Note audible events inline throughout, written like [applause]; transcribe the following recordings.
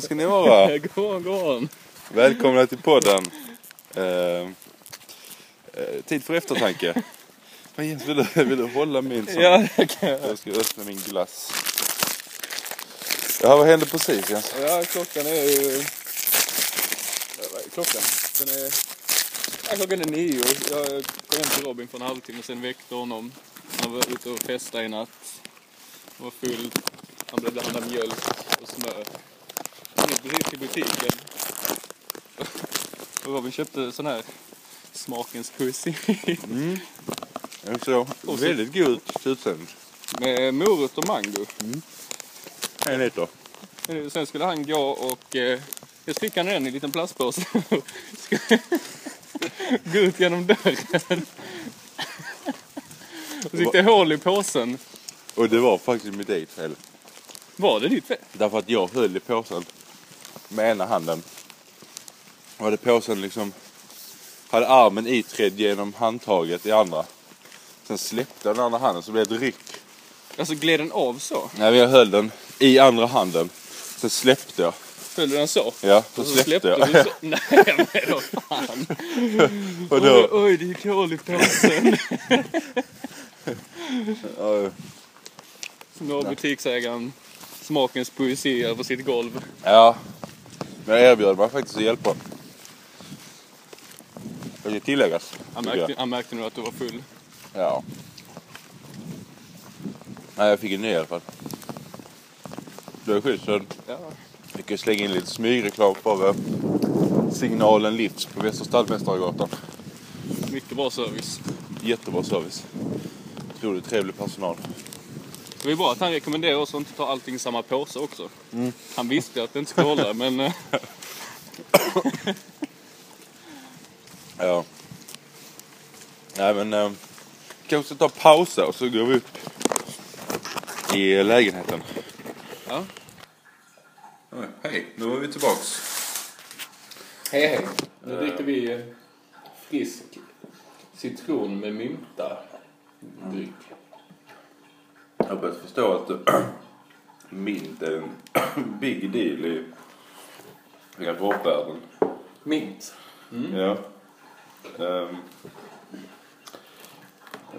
morgon ska ni vara. God morgon, god morgon. Välkomna till podden. Eh, eh, tid för eftertanke. Fan, Jens, vill, du, vill du hålla min sån? Ja, det kan jag. Jag ska öppna min glass. Ja, vad hände precis Jens? Ja, klockan är ju... Vad är klockan? Den är... Ja, klockan är nio. Jag kom hem till Robin för en halvtimme sen väckte honom. Han var ute och festade i natt. Han var full. Han blev handla mjölk och smör. Gick precis till butiken. Och Robin köpte sån här smakens poesi. Mm. Jag så, Och så- väldigt god utseendet. Med morot och mango. En liter. Eh, Sen skulle han gå och... Eh, jag fick han den i en liten plastpåse. [laughs] Gå ut genom dörren. Och så gick det hål i påsen. Och det var faktiskt mitt eget fel. Var det ditt fel? Därför att jag höll i påsen med ena handen. Och hade påsen liksom... Hade armen iträdd genom handtaget i andra. Sen släppte jag den andra handen så blev det ett ryck. Alltså gled den av så? Nej, jag höll den i andra handen. Sen släppte jag. Föll den så? Ja, så så släppte, jag. du så? [laughs] Nej men vad fan. [laughs] Och Oj, då, oj, det gick hål i påsen. nu har butiksägaren smakens poesi över sitt golv. ja. Men jag erbjöd mig faktiskt att hjälpa. Det ska tilläggas. Han märkte, han märkte nog att du var full. Ja. Nej, jag fick en ny i alla fall. Det var schysst. Ja. fick jag slänga in lite smygreklam för signalen Livs på Västra Stallmästargatan. Mycket bra service. Jättebra service. Otroligt trevlig personal. Det var ju bra att han rekommenderade oss att inte ta allting i samma påse också. Mm. Han visste att det inte skulle hålla, men eh, [laughs] Ja. Nej men, eh, kanske ta pausa och så går vi upp i lägenheten. ja. Oj, hej, nu är vi tillbaks. Hej hej. Nu dricker vi eh, frisk citron med mynta dryck. Jag har börjat förstå att [clears throat] mint är en [clears throat] big deal i hela. Mint. Mm. Ja. Ehm. Eh,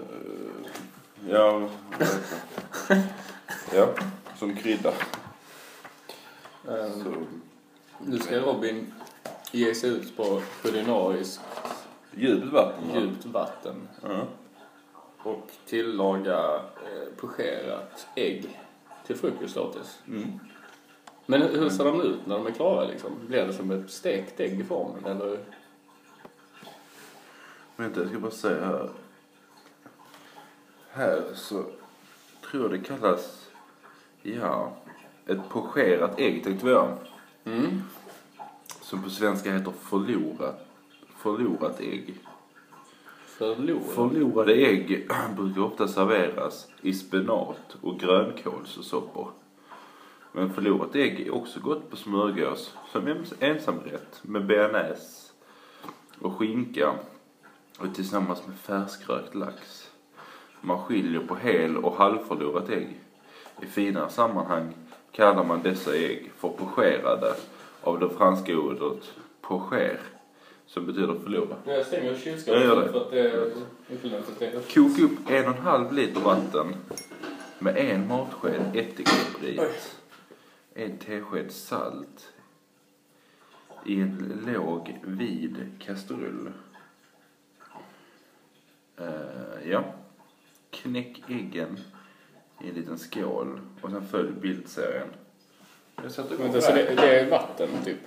ja? [laughs] Ja, som krydda. Så, Nu ska Robin ge sig ut på kulinariskt djupt vatten. va? djupt vatten Ja. Och tillaga eh, pocherat ägg till frukost åt oss. Mm. Men hur ser de ut när de är klara liksom? Blir det som ett stekt ägg i formen eller? Vänta, jag ska bara säga här. Här så tror jag det kallas, ja, ett pocherat ägg tänkte göra. Mm. Som på svenska heter förlorat, förlorat ägg. Förlorade. Förlorade ägg [clears throat] brukar ofta serveras i spenat och grönkålssoppor. Men förlorat ägg är också gott på smörgås som ensamrätt med bearnaise och skinka och tillsammans med färskrökt lax. Man skiljer på hel och halvförlorat ägg. I finare sammanhang kallar man dessa ägg för pocherade av det franska ordet pocher som betyder förlora. Jag stänger Jag gör kylskåpet det. för att det är stänga. Koka upp en och en halv liter vatten med en matsked ättiksprit, en tesked salt i en låg vid kastrull. Eh, ja. Knäck äggen i en liten skål och sen följ bildserien. Jag sätter igång Vänta, så det, det är vatten typ?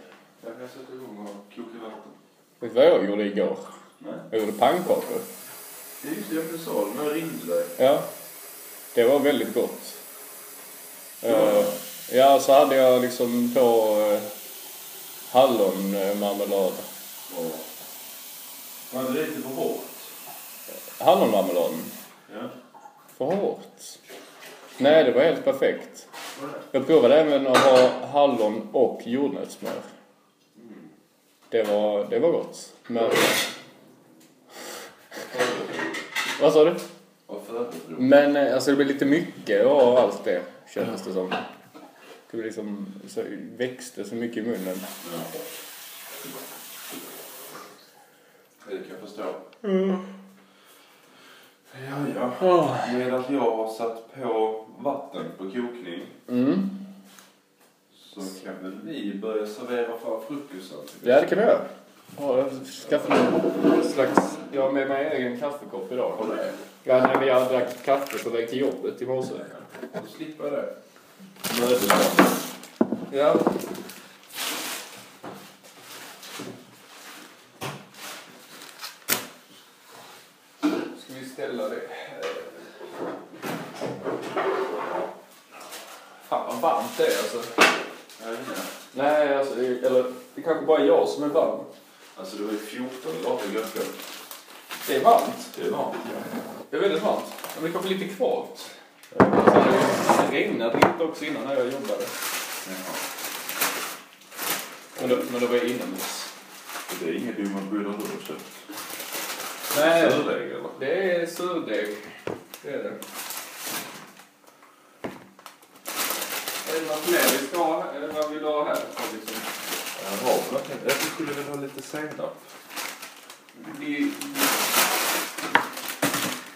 Jag sätta igång och koka vatten. Vet du vad jag gjorde igår? Nej. Jag gjorde pannkakor. Det är just det jag sa när jag ringde dig. Ja. Det var väldigt gott. Eh, ja, så hade jag liksom på uh, hallonmarmelad. Men det är lite för hårt. Hallonmarmeladen? Ja. För hårt? Nej, det var helt perfekt. Jag provade även att ha hallon och jordnötssmör. Det var, det var gott. Men... Vad sa du? Men eh, alltså det blev lite mycket och allt det kändes det som. skulle liksom, så växte så mycket i munnen. Det kan jag förstå. Ja, ja. Medan jag har satt på vatten på kokning Mm. Så kan väl vi börja servera för frukosten. Ja, det kan vi göra. Ja, jag skaffade någon slags... Jag har med mig egen kaffekopp idag. Har du det? Ja, nej, men jag drack kaffe på väg till jobbet i morse. Då slipper jag det. Mödosamt. Ja. Ska vi ställa det? Fan vad varmt det är alltså. Nej, alltså, det, eller det kanske bara är jag som är varm. Alltså det var ju 14 grader i går Det är varmt. Det är varmt. Det är väldigt varmt. Men det kanske är lite kvavt. Det regnade lite också innan när jag jobbade. Jaha. Men då, men då var jag inomhus. Det är inget du har köpt. Nej, Surdeg eller? det är surdeg. Det är det. Är det något mer vi ska ha? Eller vad vill du ha här? Liksom? Jag har verkligen. Jag skulle vilja ha lite senap. Di-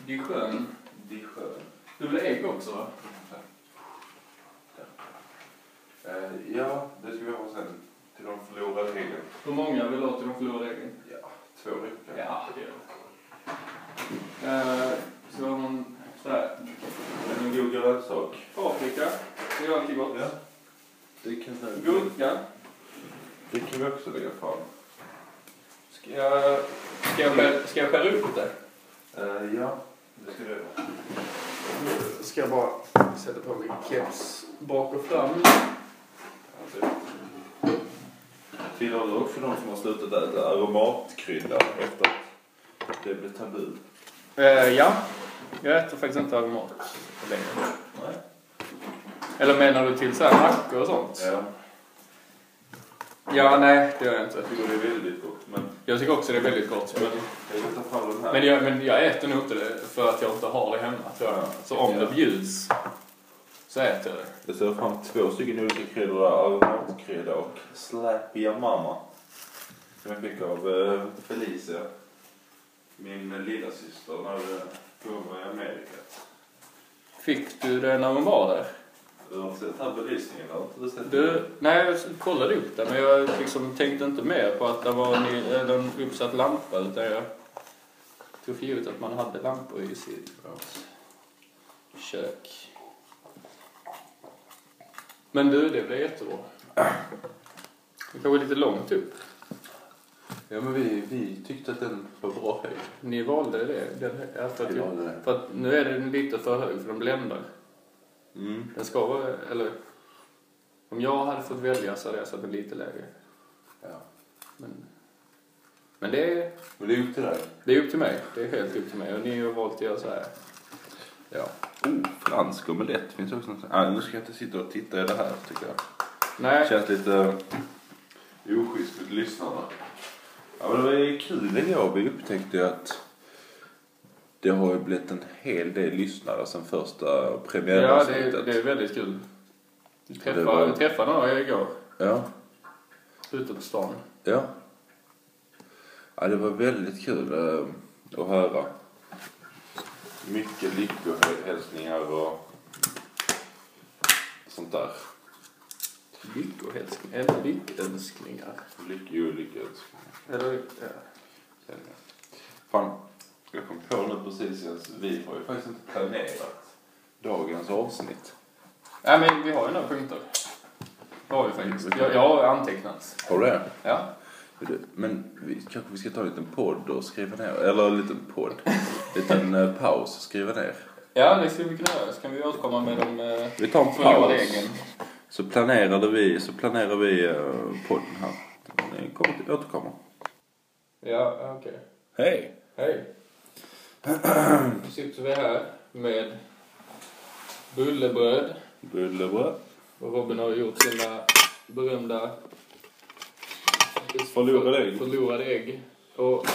Dijon. Dijon. Du vill ha ägg också va? Eh, ja, det ska vi ha sen. Till de förlorade äggen. Hur många vill du ha till de förlorade äggen? Ja, två räcker. Ja, det gör det. Eh, så har man sådär. En god grönsak. Paprika. Det är alltid gott. Ja. Det kan, Gurka. det kan vi också lägga fram. Ska jag, ska jag, skära, ska jag skära upp det? Eh, ja, det ska vi göra. Ska jag bara sätta på min keps bak och fram. Tillhör du också de som har slutat äta aromatkrydda efter att det blev tabu? Eh, ja, jag äter faktiskt inte aromat längre. Eller menar du till så här mackor och sånt? Ja, Ja, nej, det gör jag inte. jag tycker det är väldigt gott. Men Jag tycker också det är väldigt gott. Men, jag men, jag, men jag äter nog inte det för att jag inte har det hemma, tror jag. Så om det bjuds så äter jag det. Jag ser fram två stycken olika kryddor. Aromatkrydda och Slappia Mama. Som jag fick av eh, Felicia. Min eh, lilla syster när eh, hon var i Amerika. Fick du det när hon var där? Du har sett här belysningen? Har du sett Du, nej, jag kollade upp det, men jag liksom tänkte inte mer på att det var en, en uppsatt lampa, utan jag tog för givet att man hade lampor i sitt kök. Men du, det blev jättebra. Det kanske lite långt upp. Ja men vi, vi tyckte att den var bra höjd. Ni valde det? Den, Vi valde det. för att nu är den lite för hög, för den bländar. Mm. Den ska vara, eller... Om jag hade fått välja så hade jag satt den lite lägre. Ja. Men, men det är... Men det är upp till dig. Det är upp till mig. Det är helt upp till mig. Och ni har valt att göra så här. Ja. Oh, fransk omelett finns också. något- Ah, nu ska jag inte sitta och titta i det här tycker jag. Nej. Känns lite oschysst mot lyssnarna. Ja men det var ju kul igår. Vi upptäckte ju att det har ju blivit en hel del lyssnare sen första Ja, det premiäravsnittet. är, det är väldigt kul. Vi Det träffade, var- vi träffade några igår. Ja, Ute på stan. ja. Ja, det var väldigt kul uh, att höra. Mycket lyckohälsningar och sånt där. Lyckohälsningar. Eller lyckönskningar. Lycko och lyckönskningar. Eller, ja. Fan, jag kom på nu precis att vi har ju faktiskt inte planerat dagens avsnitt. Nej, men vi har ju några punkter. Det har vi faktiskt. Jag, jag har antecknat. Har du det? Ja. Men vi, kanske vi ska ta en liten podd och skriva ner, eller en liten podd, en liten eh, paus och skriva ner. Ja, det skulle vi kunna göra. Så kan vi återkomma med de eh, Vi tar en paus. äggen. Så planerade vi, så planerar vi eh, podden här. Ni kommer att återkomma. Ja, okej. Hej! Hej. Nu sitter vi här med bullebröd. Bullerbröd. Och Robin har gjort sina berömda Förlorade ägg. förlorade ägg. Och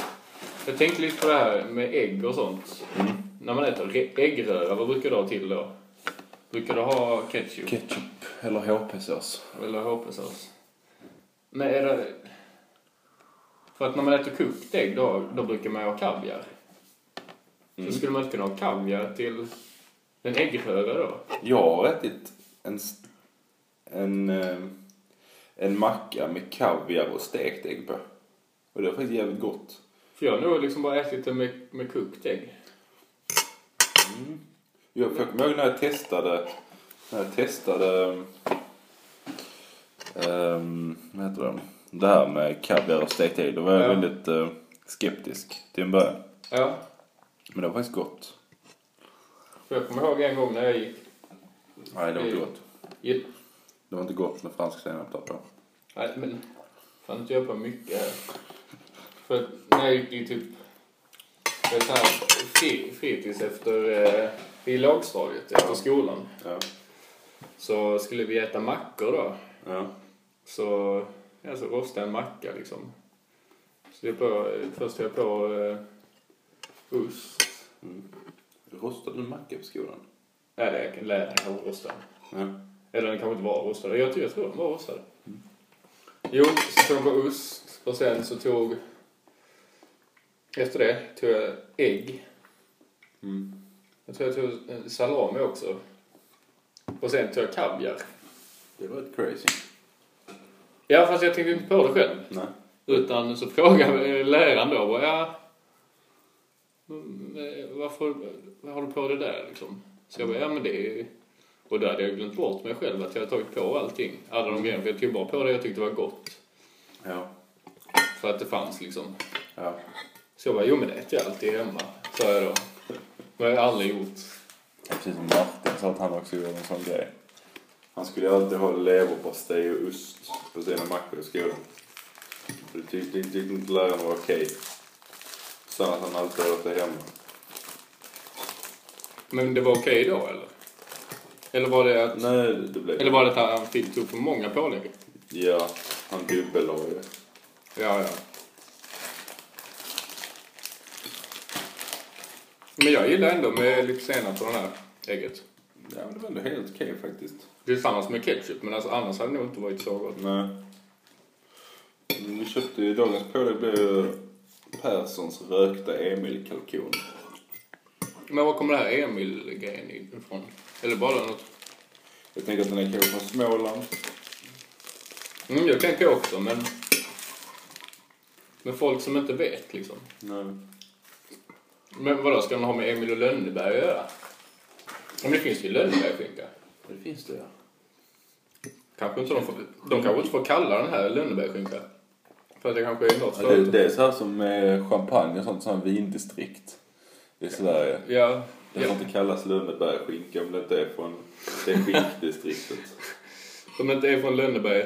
jag tänkte lite på det här med ägg och sånt. Mm. När man äter äggröra, vad brukar du ha till då? Brukar du ha ketchup? Ketchup. Eller HP-sås. Eller HP-sås. Men är det... För att när man äter kokt ägg då, då brukar man ha kaviar. Mm. Så skulle man inte kunna ha kaviar till en äggröra då? Jag har ätit en, en, eh, en macka med kaviar och stekt ägg på. Och det var faktiskt jävligt gott. För jag har nog liksom bara ätit det med, med kokt ägg. Jag jag kommer ihåg när jag testade, när jag testade, um, vad heter det, det här med kaviar och stekt ägg. Då var jag Ja. väldigt eh, skeptisk till en början. Ja. Men det var faktiskt gott. För jag kommer ihåg en gång när jag gick Nej, det var inte gott. i... Det var inte gott med fransk senap där på. Nej, men... Fan inte jag på mycket här. För när jag gick i typ... Det är så här fri, fritids efter... Eh, I lågstadiet, efter skolan. Ja. Så skulle vi äta mackor då. Ja. Så, ja, så rostade jag en macka liksom. Så jag på, först höll jag på ost. Rostade du macka på skolan? Nej, det lär den kanske rostad. Ja. Eller den kanske inte var rostad. Jag, tror- jag tror den var rostad. Jo, så tog jag ost och sen så tog... Efter det tog jag ägg. Mm. Jag tror jag tog eh, salami också. Och sen tog jag kaviar. Det var ett crazy. Ja, fast jag tänkte inte på det själv. Nej. Utan så frågade läraren då, bara, ja, mm, varför har du på det där liksom? Så jag bara, ja men det är... Och då hade jag glömt bort mig själv att jag hade tagit på allting. Alla de grejerna, för jag tog bara på det jag tyckte var gott. Ja. För att det fanns liksom. Ja. Så jag bara, jo men det äter jag alltid hemma, sa jag då. Men jag har aldrig gjort. Precis som Martin sa att han också gjorde en sån grej. Han skulle alltid ha leverpastej och ost på sina mackor i skolan. För det tyckte inte läraren var okej. Sa att han alltid åt det hemma. Men det var okej då eller? Eller var det att... Nej, det blev... Eller var det att han fick tog för många pålägg? Ja, han dubbellade ju. Ja, ja. Men jag gillar ändå med lite senap på det här ägget. Ja, men det var ändå helt okej faktiskt. Tillsammans med ketchup, men alltså annars hade det nog inte varit så gott. Nej. Vi köpte ju, dagens pålägg blev ju Perssons rökta Emil-kalkon. Men var kommer det här Emil-grejen ifrån? Eller bara något... Jag tänker att den är kanske från Småland. Mm, jag tänker också, men... Men folk som inte vet liksom. Nej. Men vadå, ska den ha med Emil och Lönneberg att göra? Men det finns ju Lönnebergskinka. Det finns det ja. Kanske inte de får... De kanske inte får kalla den här Lönnebergskinka. För att det kanske är något det, det är så här som med champagne och sånt, sån här vindistrikt i Sverige. Ja. Det får ja. inte kallas Lönnebergskinka om det inte är från det skinkdistriktet. [laughs] Som inte är från Lönneberg.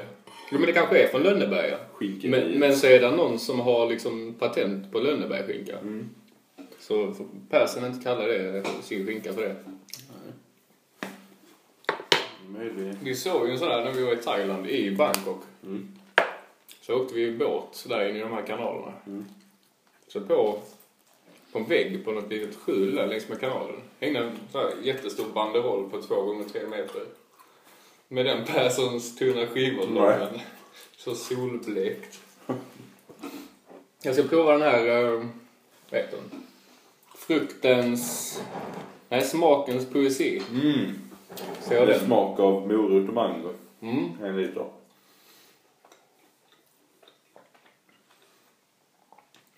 Jo, men det kanske är från Lönneberg. ja. Skinkeriet. Men, men så är det någon som har liksom patent på Lönnebergskinka. Mm. Så får Persson inte kalla det sin skinka för det. Möjligt. Vi såg ju en sån där när vi var i Thailand, i Bangkok. Mm. Så åkte vi båt där inne i de här kanalerna. Mm. Så på, på en vägg på något litet skjul där längs med kanalen hängde en sån här jättestor banderoll på två gånger tre meter. Med den Perssons tunna skivor lången. Så solblekt. [laughs] Jag ska prova den här, uh, vad heter den? Fruktens, nej smakens poesi. Mm. Jag Det smak av morot och mango. Mm. En liter.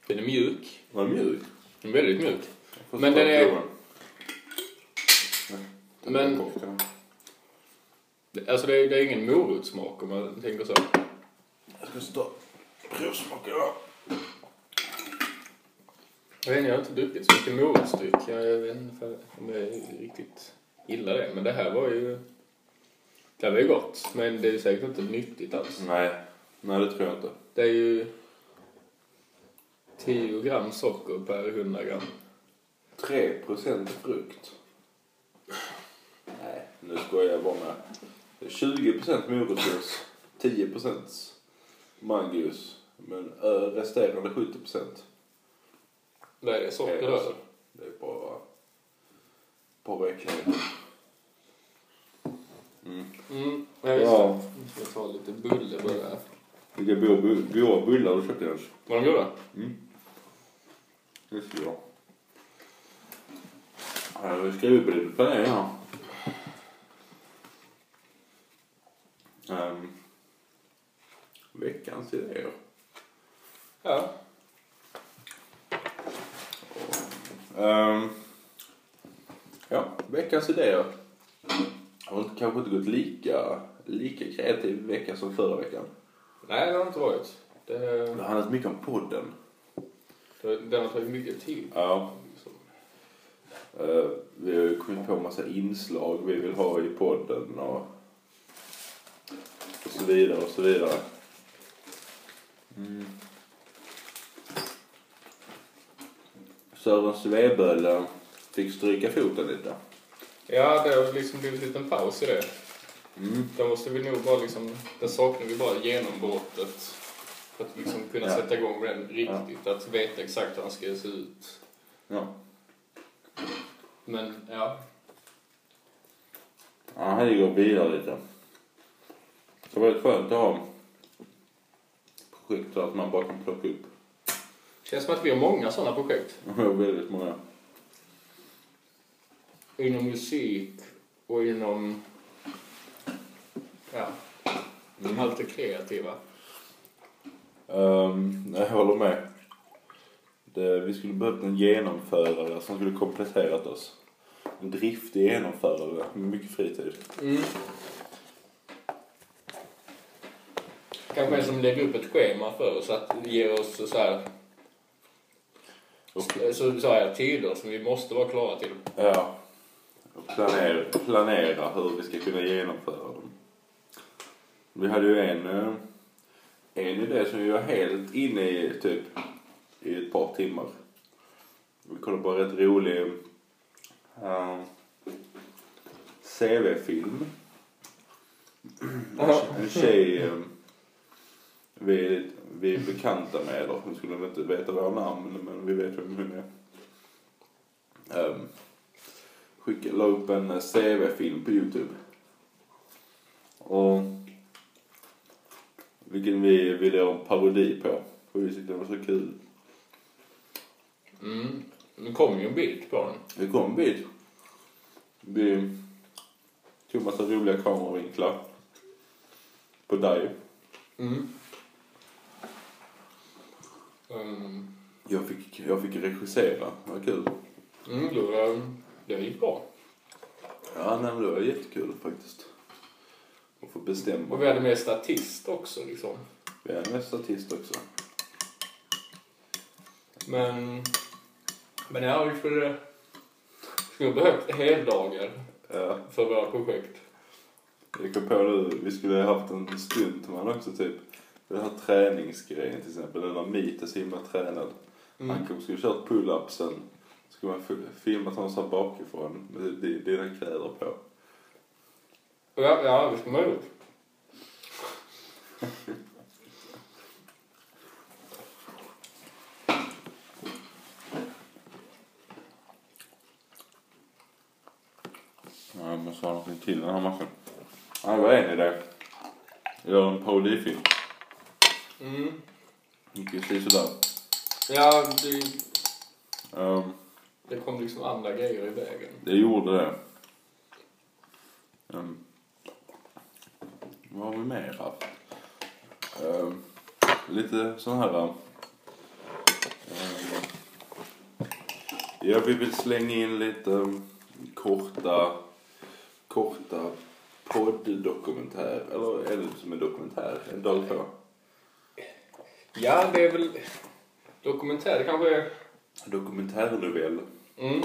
Den är mjuk. Var den mjuk? Den är väldigt mjuk. Men den är- Men-. Alltså det är, det är ingen morotssmak om man tänker så. Jag ska ta provsmaka då. Jag vet inte, jag har inte druckit så mycket morotsdryck. Jag, vet inte för- om jag riktigt gillar det. Men det här var ju... Det här var ju gott. Men det är säkert inte nyttigt alls. Nej. Nej, det tror jag inte. Det är ju 10 gram socker per 100 gram. 3% frukt. Nej, nu skojar jag bara med. Det är 20% morotsjuice, 10% mangojuice. Men ö, resterande 70% Vad är det? Socker är då? alltså- Det är bara, räkna ut. Mm, ja, just Ja. jag ta lite bulle bara. Vilka goda bu- goda bullar du köpte Jens. Var de goda? Det ska jag. Ja, Jag skriver på lite planering här. Um, veckans idéer. Ja. Ehm, ja, veckans idéer. Har inte- kanske inte gått lika, lika kreativ vecka som förra veckan. Nej, det har det inte varit. Det, Det har handlat mycket om podden. Den har tagit mycket tid. Ja. Eh, vi har ju kommit på en massa inslag vi vill ha i podden och, och så vidare och så vidare. Mm. Sören Sveböl fick stryka foten lite. Ja, det har liksom blivit en liten paus i det. Mm. Där måste vi nog bara liksom, där saknar vi bara genombrottet. För att liksom kunna Ja. sätta igång med den riktigt. Att veta exakt hur han ska se ut. Ja. Men ja, Ja, han går vidare lite. Det var väldigt skönt att ha projekt så att man bara kan plocka upp. känns som att vi har många sådana projekt. [laughs] Det var väldigt många. Inom musik och inom, ja, allt det kreativa. Um, jag håller med. Det, vi skulle behövt en genomförare som skulle kompletterat oss. En driftig genomförare med mycket fritid. Mm. Kanske en som lägger upp ett schema för oss att ge oss så här, Och, så, så här tider som vi måste vara klara till. ja. Och planera, planera hur vi ska kunna genomföra dem. Vi hade ju en, eh, en idé som vi var helt inne i typ i ett par timmar. Vi kollade på en rätt rolig uh, CV-film. En tjej eh, vi, vi är bekanta med, eller hon skulle inte veta våra namn, men vi vet vem hon är. Um, skickade, la upp en eh, CV-film på Youtube. Och vilken vi ville göra en parodi på. För vi tyckte det var så kul. Mm. Nu kommer ju en bild på den. Det kom en bit. Vi tog massa roliga kameravinklar. På dig. Mm. Um, Jag fick, jag fick regissera. Det var kul. mm, då, um, det gick bra. Ja, nej, men det var jättekul faktiskt. Att få bestämma. Och vi hade med statist också liksom. Vi är en statist också. Men, men ja, vi skulle, skulle behövt heldagar Ja. för våra projekt. Jag kom på nu, vi skulle ha haft en stuntman också typ. Den här träningsgrejen till exempel, den där Meet är så himla tränad. Mm. Han kom, skulle kört pull-upsen. Skulle man fi- filmat honom så här bakifrån med di- dina kläder på. Ja, ja, det skulle man ha gjort. Ja, jag måste ha någonting till den här matchen. Ja, det var en idé. Gör en parodifilm. Mm. Gick ju sådär. Ja, det, Um, det kom liksom andra grejer i vägen. det gjorde det. Um, vad har vi mer haft? Um, lite sån här... Um, ja, vi vill slänga in lite um, korta, korta podddokumentär. Eller är det som en dokumentär? En dag på. Ja, det är väl dokumentär. Kanske är... Dokumentärnovell. Mm.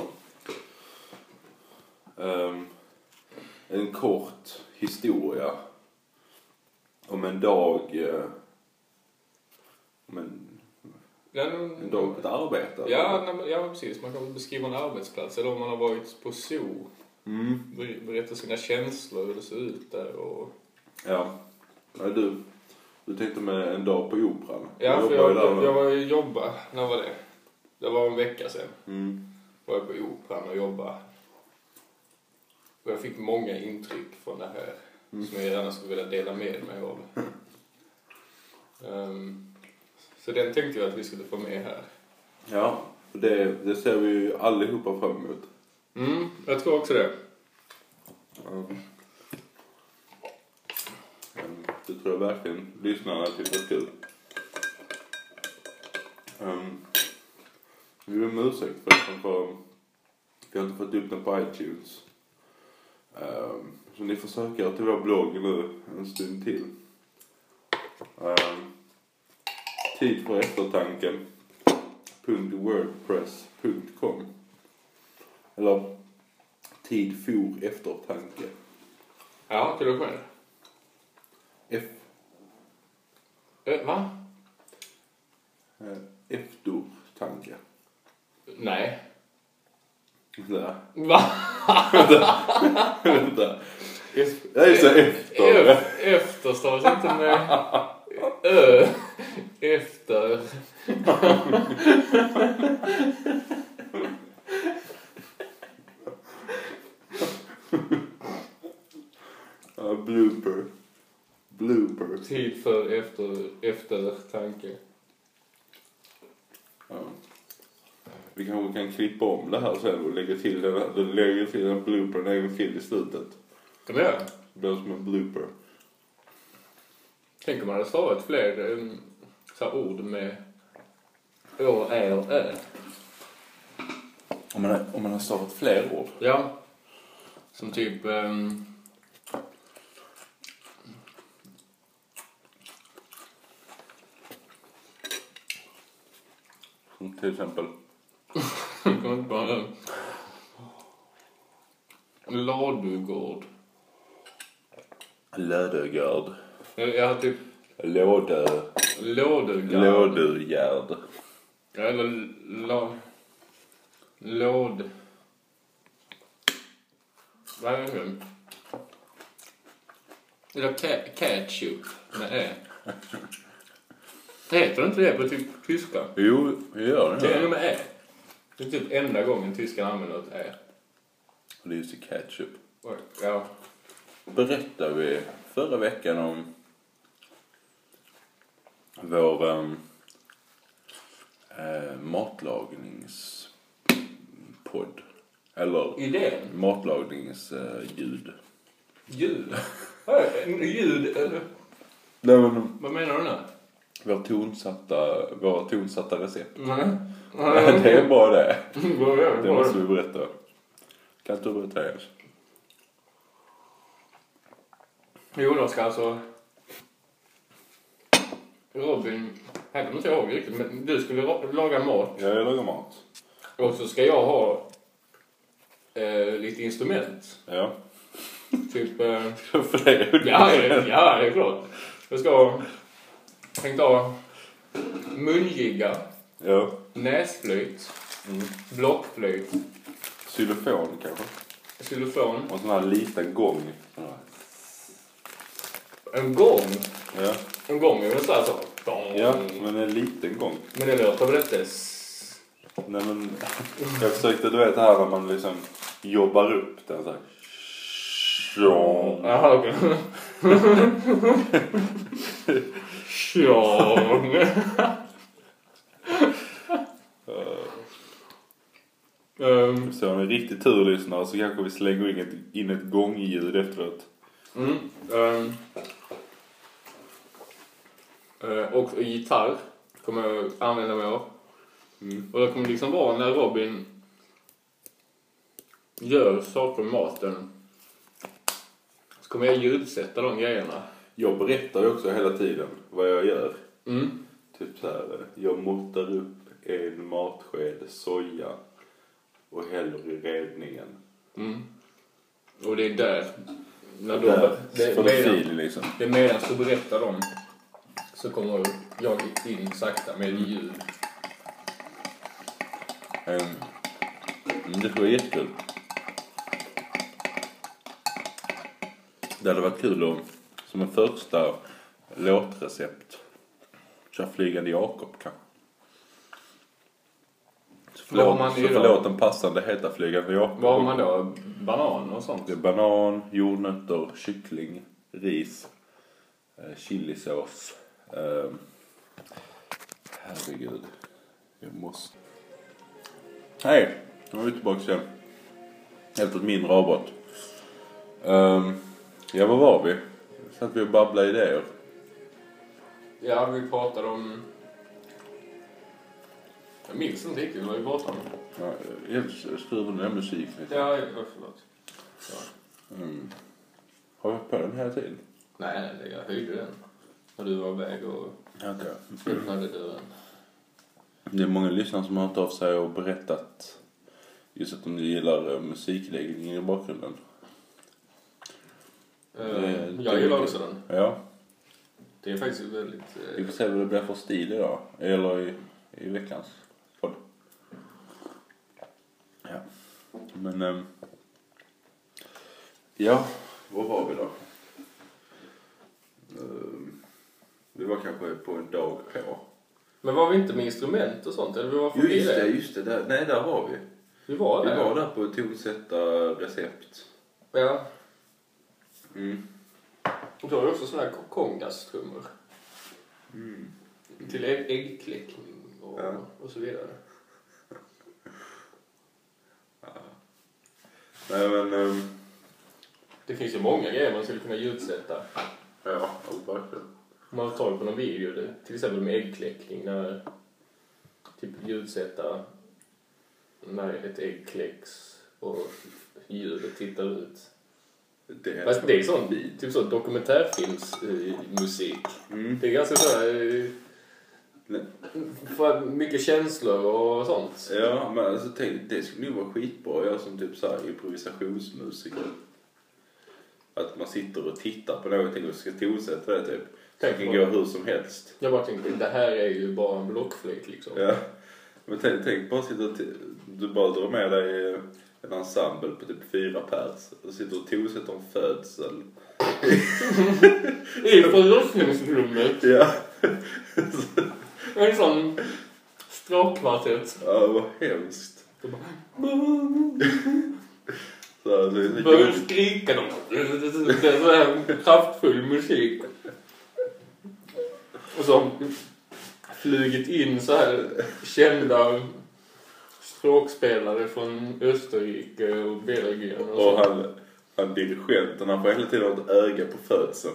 Ehm, en kort historia om en dag, eh, om en, Ja, en dag på ett arbete. Ja, nej, men- ja, precis. Man kan beskriva en arbetsplats eller om man har varit på zoo. Mm, Ber- Berätta sina känslor, hur det ser ut där och... ja. ja du, du tänkte med en dag på operan. Ja, Du för jag, där jag, var ju jobba. När var det? Det var en vecka sedan. Mm, Var jag på operan och jobba. Och jag fick många intryck från det här som jag gärna skulle vilja dela med mig av. Ehm, så den tänkte jag att vi skulle få med här. Ja, det, det ser vi ju allihopa fram emot. Mm, jag tror också det. Mm. Det tror jag verkligen lyssnarna tycker är kul. Um, vi ber om ursäkt för vi har inte fått upp den på iTunes. Um, så ni får söka till vår blogg nu en stund till. Um, tid för eftertanken. .wordpress.com Eller tid for eftertanke. Ja, till och med. F, Eh, va? eh, eftertanke. Nej. Där. Va? Vänta. Jag är så efter. F, efter stavas inte med ö. Efter. [laughs] Ja, blooper. Blooper. Tid för efter, eftertanke. Ja. Vi kanske kan klippa om det här sen och lägga till den, lägga till den bloopern en gång till i slutet. Kan vi göra? Det blir som en blooper. Tänk om man hade stavat fler eh, så här ord med å, ä och ä. Om man, har- om man har stavat fler ord. Ja. Som typ... ehm, Som till exempel. jag [laughs] kommer inte på den. Ladugård. Lödögärd. Jag, har typ Lådö. lådugård. Lådugärd. Eller la... Låd... Vad är det? Eller ketchup med ä. Heter inte det på typ tyska? Jo, vi gör Det är det. nog med ä. Det är typ enda gången tyskan använder ett ä. Det är just i ketchup. Ja. Berättade vi förra veckan om vår um, eh, matlagningspodd. Eller Idén. matlagningsljud. Ljud. Ljud? Nej men Vad menar du nu? vår tonsatta, våra tonsatta recept. Nej. det är bara det. [laughs] Vad är Det måste vi berätta. Kan inte du berätta det ens? Jo, då ska alltså... Robin... Jag kommer inte ihåg riktigt, men du skulle laga mat. Jag lagar mat. Och så ska jag ha eh, lite instrument. Ja. Typ... Eh, [laughs] För det är ja, det- ja, det är klart. Jag ska ha... Tänkte ha mungigga, Ja. näsflöjt, Mm. blockflöjt, Xylofon kanske. xylofon, Och sån här liten gång. Här. En gång. Ja. En gång är väl såhär så. Dong. Ja, men en liten gång. Men det låter väl inte... s- Nej men, [laughs] jag försökte, du vet det här när man liksom jobbar upp den så här. Tjong. Jaha, okej. Tjong. [laughs] Ehm, Så om ni riktigt tur lyssnare så kanske vi slänger in ett, in ett gångljud efteråt. mm, ehm. Eh, och gitarr kommer jag använda mig av. Mm. Och det kommer liksom vara när Robin gör saker med maten. Så kommer jag ljudsätta de grejerna. Jag berättar ju också hela tiden vad jag gör. Mm. Typ så här, jag måttar upp en matsked soja och häller i redningen. Mm. Och det är där. När du, Där det, du medan, liksom. det är medan du berättar dem så kommer jag in sakta med ljud. Um, mm, det skulle vara jättekul. Det hade varit kul om, som en första låtrecept, köra Flygande Jakob kanske. Så har förlåt, man så i då? förlåten passande heta Flygande Jakob. Vad har man då? Banan och sånt? Det är banan, jordnötter, kyckling, ris, eh, chilisås. Eh, herregud. Jag måste... Hej! Nu är vi tillbaka igen. Efter ett mindre avbrott. Um, ja, var var vi? Satt vi och babblade idéer. Ja, vi pratade om... Jag minns inte riktigt vad vi pratade om. Ja, jag skruvar ner musik lite. Ja, ja förlåt. Ja. Mm. Har vi haft på den hela tiden? Nej, nej, jag höjde den. När du var iväg och Okej. öppnade dörren. Det är många lyssnare som har hört av sig och berättat just att de gillar eh, musikläggningen i bakgrunden. Det- jag gillar också den. Ja, Det är faktiskt väldigt... vi Eh, får se vad det blir för stil idag. Eller i, i veckans podd. Ja. Men, ehm, ja, var var vi då? Ehm, vi var kanske på en dag på. men var vi inte med instrument och sånt? Eller vi var förbi just det, det? just det. Där, nej, där var vi. Vi var Vi där. var där på tonsätta recept. Ja. Mm. Och då har vi också såna här kongastrummor. Mm. Till ägg- äggkläckning och, Ja. och så vidare. Nej men, ehm, Det finns ju många grejer man skulle kunna ljudsätta. ja, verkligen. Man tar på någon video, det, till exempel med äggkläckning, när typ ljudsätta när ett ägg kläcks och ljudet tittar ut. Det Fast det är sån, typ så dokumentärfilmsmusik. Mm. Det är ganska så här, eh, för mycket känslor och sånt. Ja, men alltså tänk, det skulle nog vara skitbra att göra som typ så här improvisationsmusiker. Att man sitter och tittar på någonting och ska tonsätta det typ. Tänk på- gå hur som helst. Jag bara tänkte, det här är ju bara en blockflöjt liksom. Ja. Men tänk, tänk bara sitta och du bara drar med dig en ensemble på typ fyra pers och sitter och tonsätter om födsel. [laughs] I förlossningsrummet. Ja. En sån stråkkvartett. Ja, vad hemskt. Bara, Så så Börjar skrika dem. Det är så här kraftfull musik. Och så flugit in så här kända stråkspelare från Österrike och Belgien och, Och han, han dirigenten, han får hela tiden ha ett öga på födseln.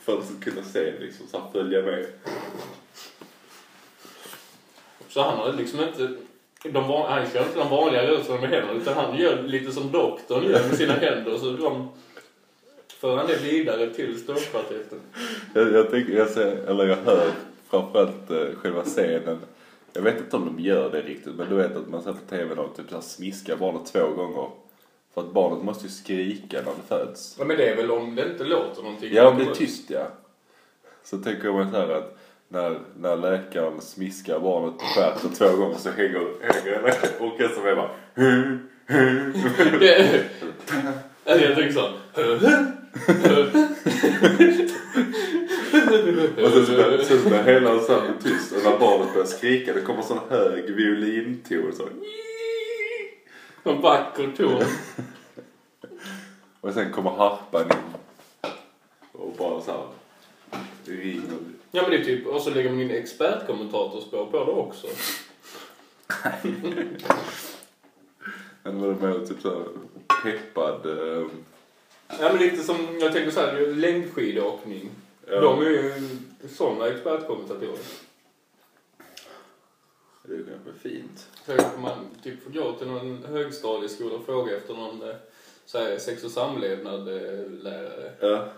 För att kunna se liksom, så här, följa med. Så han har liksom inte... De var, han kör inte de vanliga rörelserna med händerna utan han gör lite som doktorn gör med sina händer. Så de för han det vidare till stråkkvartetten. Jag, jag, tänker, jag, ser, eller jag hör framförallt eh, själva scenen. Jag vet inte om de gör det riktigt, men du vet att man ser på tv och typ så här smiskar barnet två gånger. För att barnet måste ju skrika när det föds. Ja, men det är väl om det inte låter någonting. Ja, om det är tyst ja. Så tänker jag mig så här att när, när läkaren smiskar barnet på stjärten två gånger så hänger, hänger orkestern med bara [laughs] Det, jag tänker så. Och sen så sen så blir hela ensemblen tyst och när barnet börjar skrika det kommer sån hög violinton så. En vacker ton. Och sen kommer harpan in. Och bara så här ringer. Ja men det är typ, och så lägger man in expertkommentatorspår på det också. [laughs] Men var det mer typ så här peppad. Eh, Ja men lite som, jag tänker så här, längdskidåkning. Ja. De är ju sådana expertkommentatorer. det är kanske fint. Så kan man typ få gå till någon högstadieskola och fråga efter någon eh, så här, sex och samlevnad-lärare. Ja.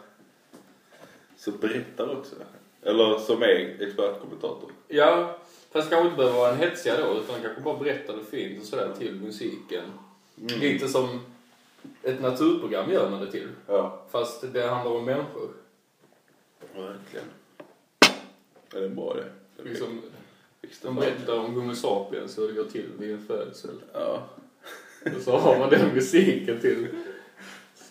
Så berättar också. Eller som är expertkommentator. Ja, fast kanske inte behöver vara en hetsiga då, utan kanske bara berätta det fint och sådär till musiken. Mm. Lite som ett naturprogram gör man det till. Ja. Fast det handlar om människor. Verkligen. Ja, det är bra det. det är Liksom, de berättar om Homo sapiens hur det går till vid en födsel. Ja. Och så har man den musiken till.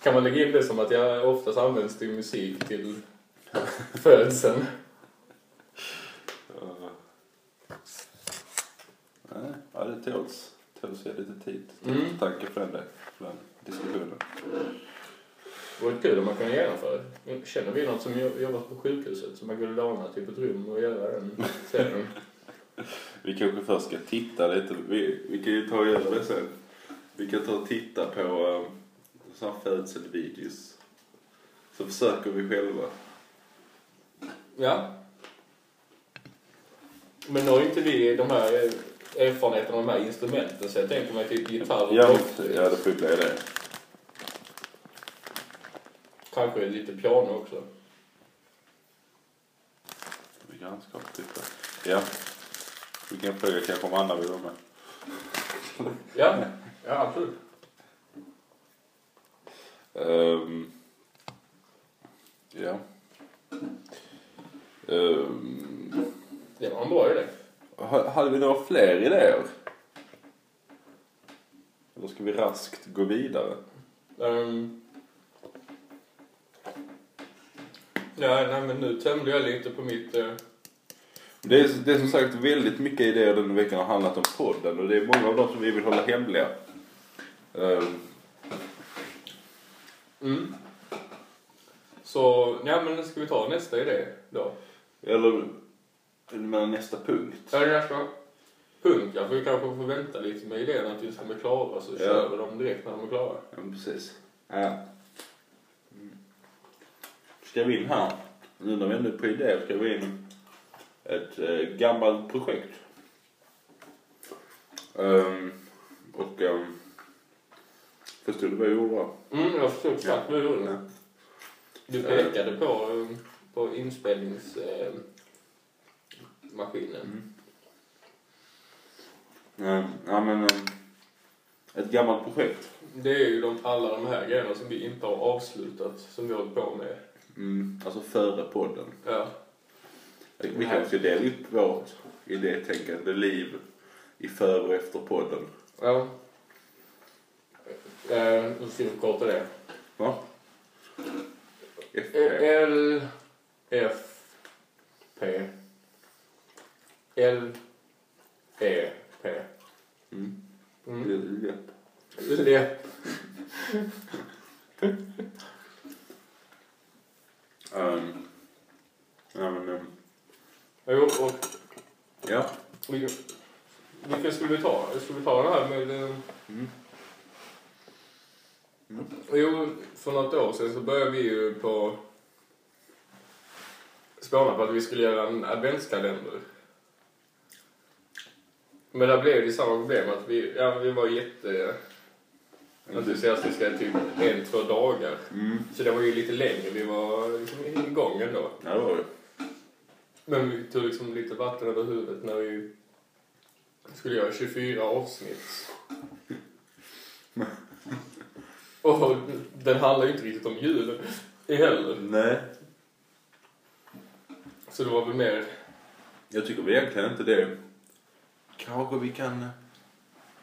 Kan man lägga in det som att jag oftast används till musik till födseln. Ja. Nej, Ja, det tåls. Tåls ge lite tid. Mm. Tanke för den, där, för den diskussionen. Det vore kul om man kunde genomföra det. Känner vi något som jo- jobbar på sjukhuset som man kunde låna typ ett rum och göra den scenen? [laughs] Vi kanske först ska titta lite. Vi, vi kan ju ta och göra det sen. Vi kan ta och titta på uh, sådana födselvideos. Så försöker vi själva. Ja. Men nu har ju inte vi de här erfarenheterna av de här instrumenten så jag tänker mig typ gitarr och Ja, ja det får bli det. Kanske lite piano också. Vi kan ska titta. Ja. Vi kan fråga kanske om Anna vill vara med. Ja, ja absolut. Ehm, ja. Ehm, Det var en bra idé. Ha- hade vi några fler idéer? Eller ska vi raskt gå vidare? Um, ja, nej men nu tömde jag lite på mitt... eh, Det är, det är som sagt väldigt mycket idéer den veckan har handlat om podden och det är många av dem som vi vill hålla hemliga. Ehm, Mm. Så, ja men ska vi ta nästa idé då? eller du menar nästa punkt? Ja, nästa punkt ja, för vi kanske får vänta lite med idéerna tills de är klara så Ja. kör vi dem direkt när de är klara. Ja, men precis. Ja. Ska vi in här? Nu när vi är på idéer ska vi in ett eh, gammalt projekt. Ehm, och um, förstod du vad jag gjorde va? Mm, jag förstod exakt vad du gjorde. Ja. Du pekade på, eh, på inspelningsmaskinen. Eh, maskinen. Ehm, ja men ehm, ett gammalt projekt. Det är ju de, alla de här grejerna som vi inte har avslutat, som vi har hållit på med. Mm, alltså före podden. Ja. Vi kanske ska dela upp vårt idétänkande liv i före och efter podden. Ja. Eh, ska vi förkorta det. Va? E- FP. L, F, P, L, E, P. Mm. Mm. Lätt. Läpp. Um, ja, men, um, Jo, och ja. vilken, vilken skulle vi ta? Skulle vi ta den här med... eh, Mm. Mm. Jo, för något år sedan så började vi ju på spåna på att vi skulle göra en adventskalender. Men där blev det samma problem att vi, ja, vi var jätte entusiastiska i typ en, två dagar. Mm. Så det var ju lite längre, vi var liksom igång ändå. Ja, det var det. Men vi tog liksom lite vatten över huvudet när vi skulle göra 24 avsnitt. [laughs] Och den handlar ju inte riktigt om jul heller. Nej. Så det var väl mer... Jag tycker egentligen inte det. Kanske vi kan...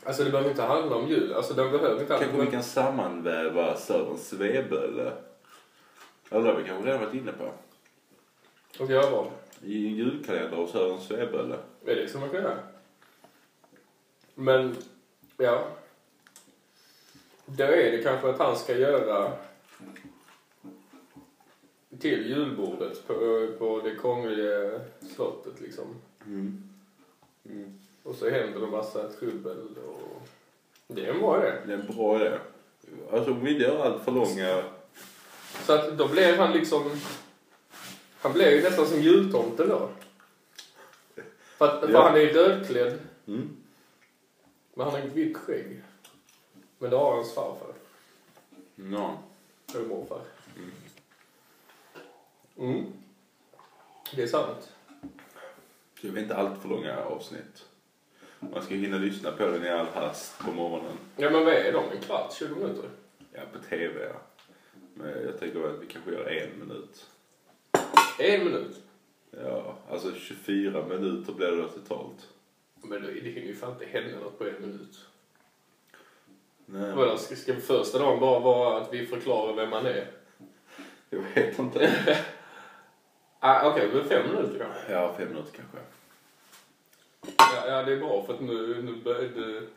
Alltså det behöver inte handla om jul. Alltså den behöver inte Kanske vi kan sammanväva Sören Svebölle. Eller det har vi kanske redan varit inne på. Och göra vad? I en julkalender av Sören Svebölle. Är det som man kan göra? Men, ja. Då är det kanske att han ska göra till julbordet på, på det kungliga slottet liksom. Mm. Mm. Och så händer det massa trubbel och... Det är en bra idé. Det är en bra idé. Alltså om vi inte gör allt för långa... Så att då blir han liksom... Han blir ju nästan som jultomten då. För, att, för Ja. han är ju rödklädd, Mm. men han har ett vitt skägg. Men det har hans farfar. Ja. Eller morfar. Mm. Det är sant. Så det är inte allt för långa avsnitt. Man ska hinna lyssna på den i all hast på morgonen. Ja men vad är de? En kvart? 20 minuter? Ja, på TV ja. Men jag tänker att vi kanske gör en minut. En minut? Ja, alltså 24 minuter blir det totalt. Men det, hinner ju fan inte hända något på en minut. Nej, Vadå, ska, ska första dagen bara vara att vi förklarar vem man är? jag vet inte. [laughs] Ah, Okej, men fem minuter kanske? Ja, fem minuter kanske. Ja, ja, det är bra för att nu, nu börjar du...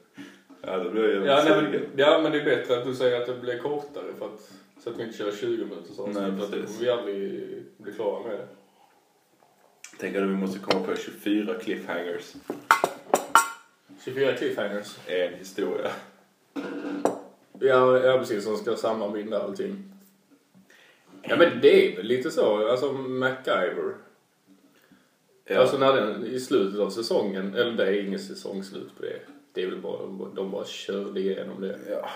Ja, det blir jag Ja, nej, men, ja, men det är bättre att du säger att det blir kortare för att Så att vi inte kör 20 minuters avsnitt. Nej, för att då precis. kommer vi aldrig bli klara med det. Tänk att vi måste komma på 24 cliffhangers. 24 cliffhangers. En historia. Ja, ja precis. Som ska sammanbinda allting. Ja men det är väl lite så. Alltså MacGyver. Ja. Alltså när den i slutet av säsongen, eller det är ingen säsongslut på det. Det är väl bara, de bara körde igenom det. ja.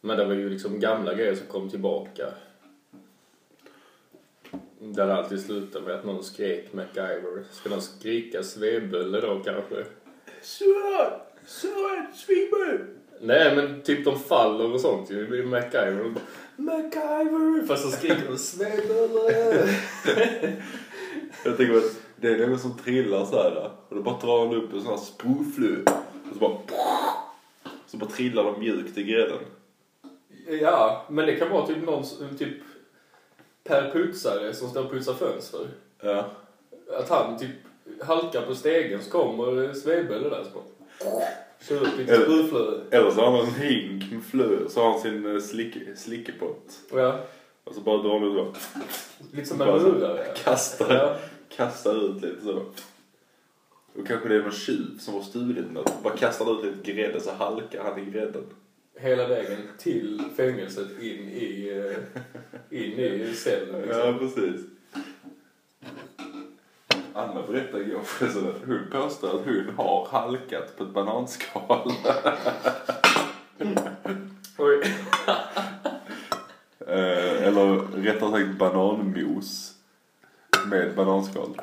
Men det var ju liksom gamla grejer som kom tillbaka. Där det alltid slutar med att någon skrek MacGyver. Ska någon skrika Svebölle då kanske? Sören! Sören! Svibel! Nej men typ de faller och sånt ju. Det blir MacGyver. MacGyver! Fast så skriker de Svebölle! [laughs] Jag tänker det är någon som trillar så här och då bara drar han upp en sån här spruflö och så bara så bara trillar de mjukt i grädden. Ja, men det kan vara typ någon typ Per Putsare som står och putsar fönster. Ja. Att han typ halkar på stegen så kommer Svebölle där så bara kör upp lite Eller- spruflöde. Eller så har han en hink med flö så har han sin eh, slick, slickepott. Ja, Och så bara drar han ut och bara lite som en murare. kastar, Ja. Kastar ut lite så. Och kanske det är någon tjuv som har stulit något. Bara kastar ut lite grädde så halkar han i grädden. Hela vägen till fängelset in i, eh, in i cellen liksom. Ja, precis. Anna berättade igår förresten [laughs] att hon påstår att hon har halkat på ett bananskal. [laughs] Oj. Eh, eller rättare sagt bananmos med bananskal.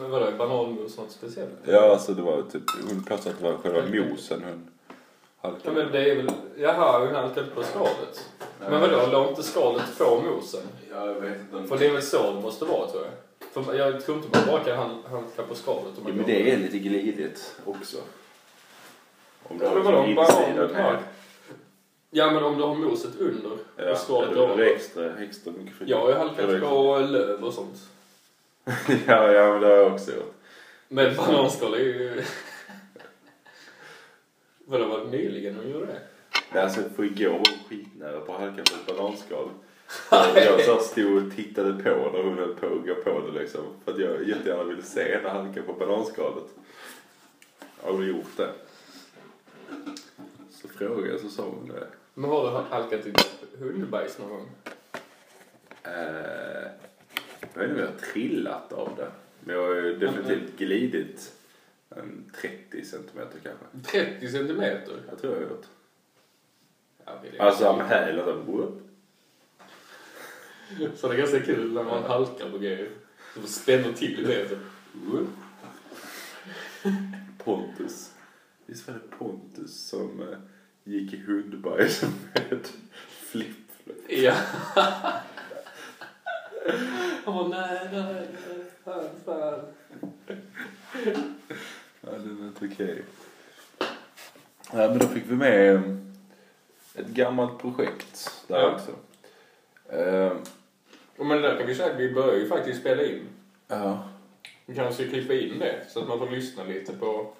Men vadå, bananmos något speciellt? Ja, alltså det var typ, hon påstod att det var själva mosen hon Ja halkade. men det är väl, jaha, hon halkade på skalet. Men vadå, låg inte skalet på mosen? Ja, jag vet inte. För det är väl så det måste vara tror jag. För jag tror inte man bara kan hal- halka på skalet om Ja, man men går. det är lite glidigt också. Om du Ja, har men vadå, liksom banan insidan här. Ja men om du har moset under Ja, och skalet det över. extra, extra mycket fritt. Jag har ju halkat på löv och sånt. [laughs] ja, ja, men det har jag också gjort. Men bananskal är ju... [laughs] Vadå, var det nyligen hon gjorde det? Nej, alltså för igår var hon skitnära på att halka på ett bananskal. [laughs] jag så stod och tittade på när hon höll på att gå på det liksom. För att jag jättegärna ville se henne halka på bananskalet. Har du gjort det? Jag så sa hon det. Men har du halkat i hundbajs någon gång? Eh, jag vet inte om jag har trillat av det. Men jag har ju definitivt glidit en 30 centimeter kanske. 30 centimeter? Jag tror jag har gjort. Ja, det är Alltså med hälen så. Så det är ganska kul när man halkar på grejer. Så man spänner till det. Så. Pontus. Visst var det Pontus som eh, gick i hundbajs [laughs] med flip-flop? Ja. Åh nej, nej, nej. Fan, fan. Ja, det var inte okej. Ja, men då fick vi med eh, ett gammalt projekt där Ja. också. Eh, Och Men där kan vi säga att vi börjar ju faktiskt spela in. ja. Vi kanske ska klippa in det så att man får lyssna lite på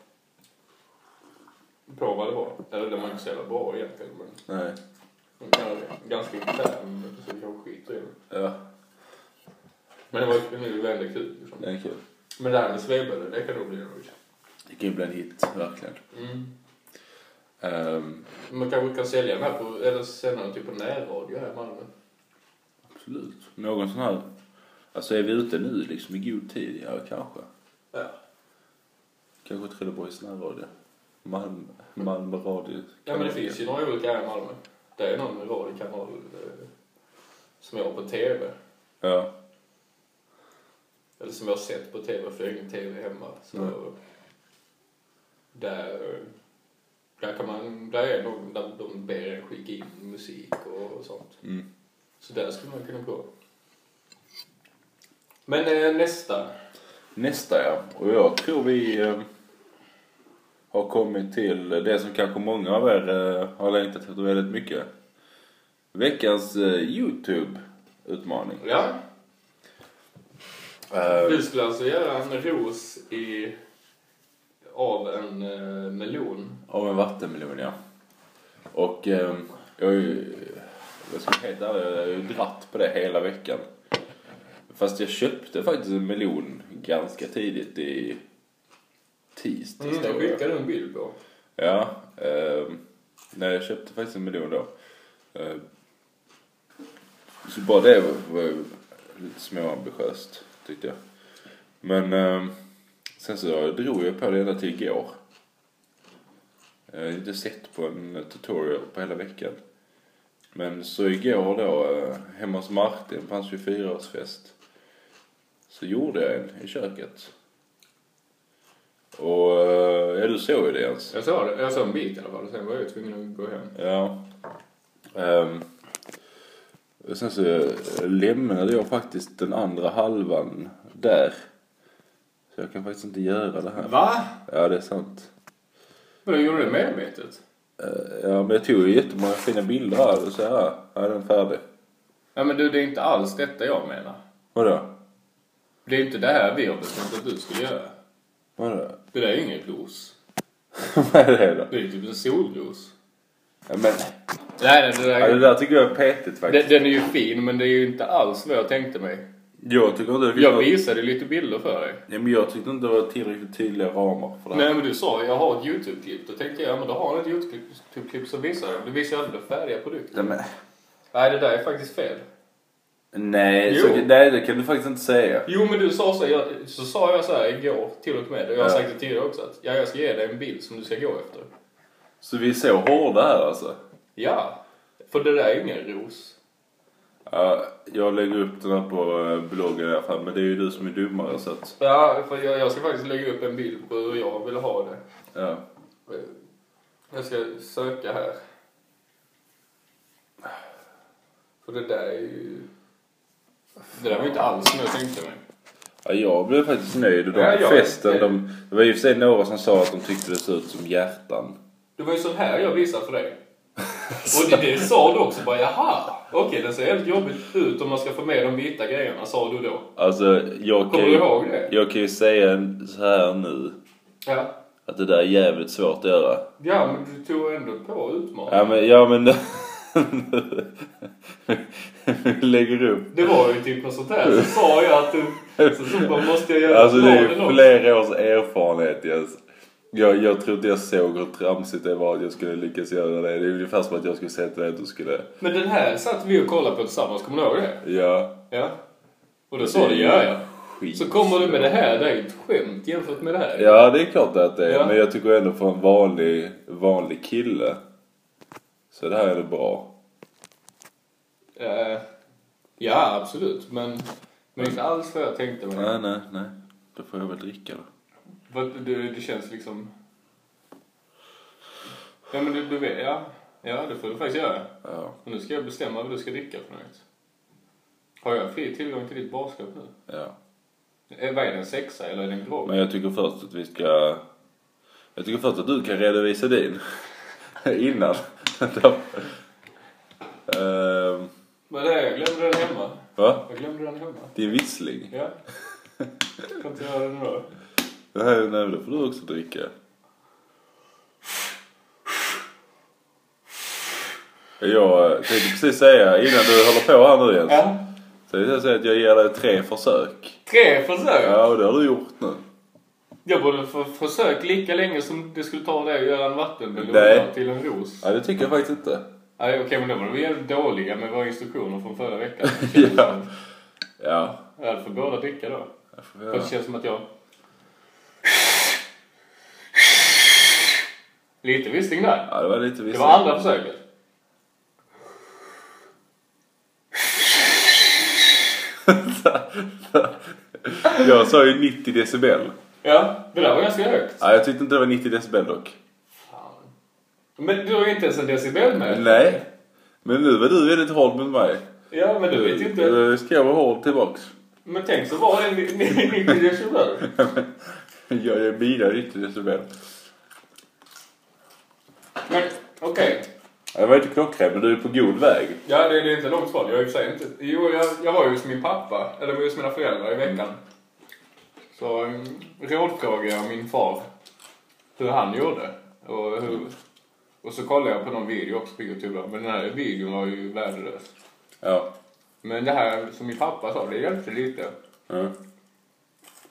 på vad det var. Eller det var inte så jävla bra egentligen men Nej. man kan ganska intern så vi kanske skiter i det. Ja, Men det var ju väldigt kul liksom. det är kul. Men det här med Svebölle, det kan nog bli roligt. Det kan ju bli en hit, verkligen. Mm. Ehm, Man kanske kan sälja den här på, eller sända den typ på närradio här i Malmö. absolut. Någon sån här... Alltså är vi ute nu liksom i god tid? Ja, kanske. Ja. Kanske Trelleborgs närradio. Malmö, Malmö radio. Ja men det finns ju några olika här i Malmö. Det är någon radiokanal eh, som jag har på TV. Ja. Eller som jag har sett på TV för jag har ingen TV hemma. Så Nej. där, där kan man, där är någon där de ber en skicka in musik och sånt. Mm. Så där skulle man kunna prova. Men eh, nästa. Nästa ja. Och jag tror vi eh, har kommit till det som kanske många av er har längtat efter väldigt mycket. Veckans eh, YouTube-utmaning. Ja, Eh, du skulle alltså göra en ros i, av en eh, melon. Av en vattenmelon ja. Och eh, jag har ju Jag ska vara helt ärlig, jag har ju dratt på det hela veckan. Fast jag köpte faktiskt en melon ganska tidigt i tisdags. Mm, jag. skickade en bild på. Ja. ehm, nej, jag köpte faktiskt en melon då. Ehm, så bara det var, var lite småambitiöst tyckte jag. Men ehm, sen så drog jag på det ända till igår. Jag har inte sett på en tutorial på hela veckan. Men så igår då, eh, hemma hos Martin på hans 24-årsfest. Så gjorde jag en i köket. Och, eh, ja du såg ju det Jens. Jag såg det. Jag såg en bit i alla fall. Sen var jag tvungen att gå hem. Ja. Um, och sen så eh, lämnade jag faktiskt den andra halvan där. Så jag kan faktiskt inte göra det här. Va? Ja, det är sant. Du gjorde det medvetet? Eh, ja, men jag tog ju jättemånga fina bilder här och så här, här är den färdig. Ja men du, det är inte alls detta jag menar. Vadå? Det är inte det här vi har bestämt att du skulle göra. Vadå? Det där är ingen ros. [laughs] Vad är det då? Det är typ en solros. Ja, men, Nej, nej, det där ja, det är... där tycker jag är petigt Den, faktiskt. den är ju fin, men det är ju inte alls vad jag tänkte mig. Jag tycker inte det Jag var... visade lite bilder för dig. Ja, men jag tyckte inte det var tillräckligt tydliga ramar för det här. Nej, men du sa jag har ett YouTube-klipp. Då tänkte jag, ja men då har han ett YouTube-klipp som visar det. Du visar ju aldrig den färdiga produkten. Nej, men, Nej, det där är faktiskt fel. Nej, Jo. så, nej, det kan du faktiskt inte säga. Jo, men du sa så, jag, så sa jag så här igår till och med, och jag har Ja. sagt det tidigare också, att ja, jag ska ge dig en bild som du ska gå efter. Så vi är så hårda här alltså. Ja, för det där är ingen ros. Ja, jag lägger upp den här på eh, bloggen i alla fall, men det är ju du som är dummare så att, Ja, för jag, jag ska faktiskt lägga upp en bild på hur jag vill ha det. ja. Jag ska söka här. För det där är ju... Det där var ju inte alls som jag tänkte mig. ja jag blev faktiskt nöjd. Och de Ja, på jag- festen, de, det var och för sig några som sa att de tyckte det såg ut som hjärtan. Det var ju sån här jag visade för dig. Och det, det sa du också bara, jaha, okej den ser helt jobbigt ut om man ska få med de vita grejerna, sa du då. Alltså, jag kan Kommer du ju, ihåg det? jag kan ju säga så här nu, Ja. att det där är jävligt svårt att göra. Ja, men du tog ändå på utmaningen. Ja men, ja men, lägger upp. Det var ju typ något sånt här. Så sa jag att du... Så, så bara, måste jag göra Alltså det är flera års erfarenhet Jens. Jag, jag tror inte jag såg hur tramsigt det var att jag skulle lyckas göra det. Det är ungefär som att jag skulle säga till dig att du skulle, Men den här satt vi och kollade på tillsammans, kommer du ihåg det? ja. Ja. Och då sa du, ja ja. Skit. Så kommer du med det här, det är ett skämt jämfört med det här. Ja det är klart att det är. Ja. Men jag tycker ändå för en vanlig, vanlig kille. Så det här är det bra. Eh, ja, absolut. Men, men inte alls vad jag tänkte mig. Nej nej nej. Då får jag väl dricka då. Att det, det känns liksom... Ja men du, du vet, ja. Ja det får du faktiskt göra. Ja. Och nu ska jag bestämma vad du ska dricka för något. Har jag fri tillgång till ditt barskap nu? ja. Eh, Vad är det, en sexa eller är det en grogg? Men jag tycker först att vi ska... Jag tycker först att du kan redovisa din. [laughs] Innan. [laughs] Ehm, Vad är det? Jag glömde den hemma. va? Jag glömde den hemma. Det är vissling. Ja. Kan inte göra det nu då? Det här, nej, då får du också dricka. Jag tänkte precis säga innan du håller på här nu Jens. Ja. Så jag säga att jag ger dig tre försök. Tre försök? Ja, och det har du gjort nu. Jag borde få försökt lika länge som det skulle ta dig att göra en vattenmelon Nej. till en ros. Ja, det tycker jag faktiskt inte. Nej, okej, men då var vi jävligt dåliga med våra instruktioner från förra veckan. [laughs] Ja. Ja. Jag får båda dricka då. För det känns som att jag... Lite vissling där. Ja, det var lite Det vissling. var andra försöket. [laughs] Jag sa ju 90 decibel. Ja, det där var ganska högt. Ja, jag tyckte inte det var 90 decibel dock. Fan. Men du har ju inte ens en decibel med. Nej. Men nu var du väldigt hård med mig. Ja, men du vet ju inte. Då ska jag vara hård tillbaks. Men tänk så var det 90 decibel. Jag är mina 90 decibel. Men okej. Ja, Det var inte klockrent, men du är på god väg. Ja, det, det är inte långt kvar. Jag är i och för sig inte... Jo, jag, jag var ju hos min pappa, eller hos mina föräldrar i veckan. Så um, rådfrågade jag min far hur han gjorde och hur, Och så kollade jag på någon video också på Youtube. Men den här videon var ju värdelös. Ja. Men det här som min pappa sa, det hjälpte lite. Ja.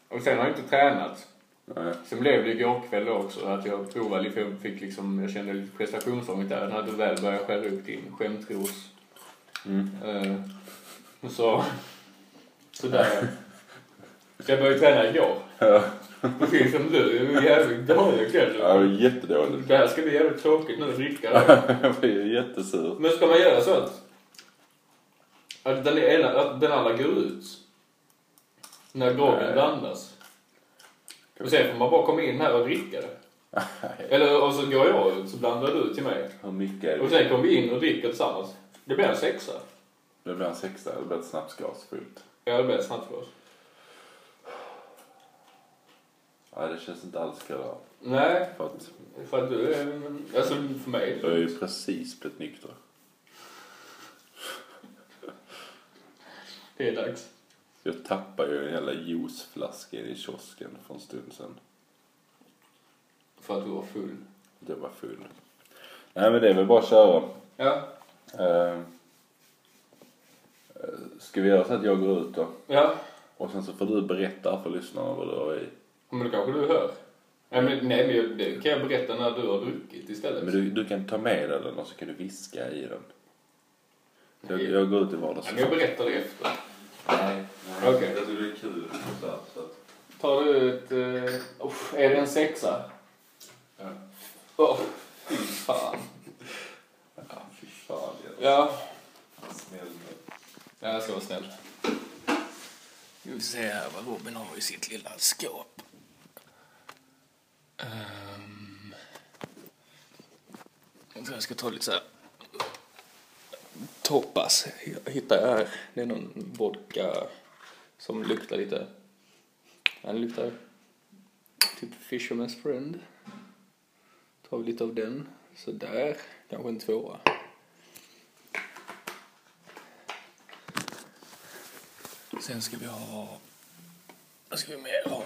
Och sen har jag inte tränat. Nej. Sen blev det igår kväll också att jag provade lite, jag fick liksom, jag kände lite prestationsångest där när du väl började skära upp din skämtros. Mm. Och så, så där. Så jag började träna igår. Ja. Precis som du, jag är jävligt dålig kväll. Ja, det var jättedåligt. Det här ska bli jävligt tråkigt när du dricker. Jag [laughs] blir jättesur. Men ska man göra så att, att, den, ena, att den andra går ut när groggen blandas? Och sen får man bara komma in här och dricka det. [laughs] Eller och så går jag ut så blandar du till mig. Hur mycket är Och det? sen kommer vi in och dricker tillsammans. Det blir en sexa. Det blir en sexa, det blir ett snapsglas fullt. Ja, det blir ett snapsglas. Ja, det känns inte alls bra. Nej, För att för att du är... Alltså för mig. jag är ju precis blivit nykter. Det är dags. Jag tappade ju en hela juiceflaskan i kiosken för en stund sedan. För att du var full. Det var full. Nej men det är väl bara att köra. Ja. Uh, ska vi göra så att jag går ut då? Ja. Och sen så får du berätta för lyssnarna vad du har i. Men då kanske du hör. Nej, men, nej, men jag- det kan jag berätta när du har druckit istället. Men du, du kan ta med den och så kan du viska i den. Jag, Nej. jag går ut i Ja, men jag vardagsrummet. berättar det efter. Nej. Okej. Jag tycker det är kul. Så så Tar du ett... Uh, usch, är det en sexa? Ja. Åh, fy fan. Ja, fy fan. Ja. Snäll. ja, jag ska vara snäll. Vi får se här vad Robin har i sitt lilla skåp. Um, jag tror jag ska ta lite så här. Toppas hittar jag här. Det är någon vodka som luktar lite. Den luktar typ Fisherman's Friend. Tar vi lite av den. Så där. Kanske en tvåa. Sen ska vi ha... Vad ska vi mer ha?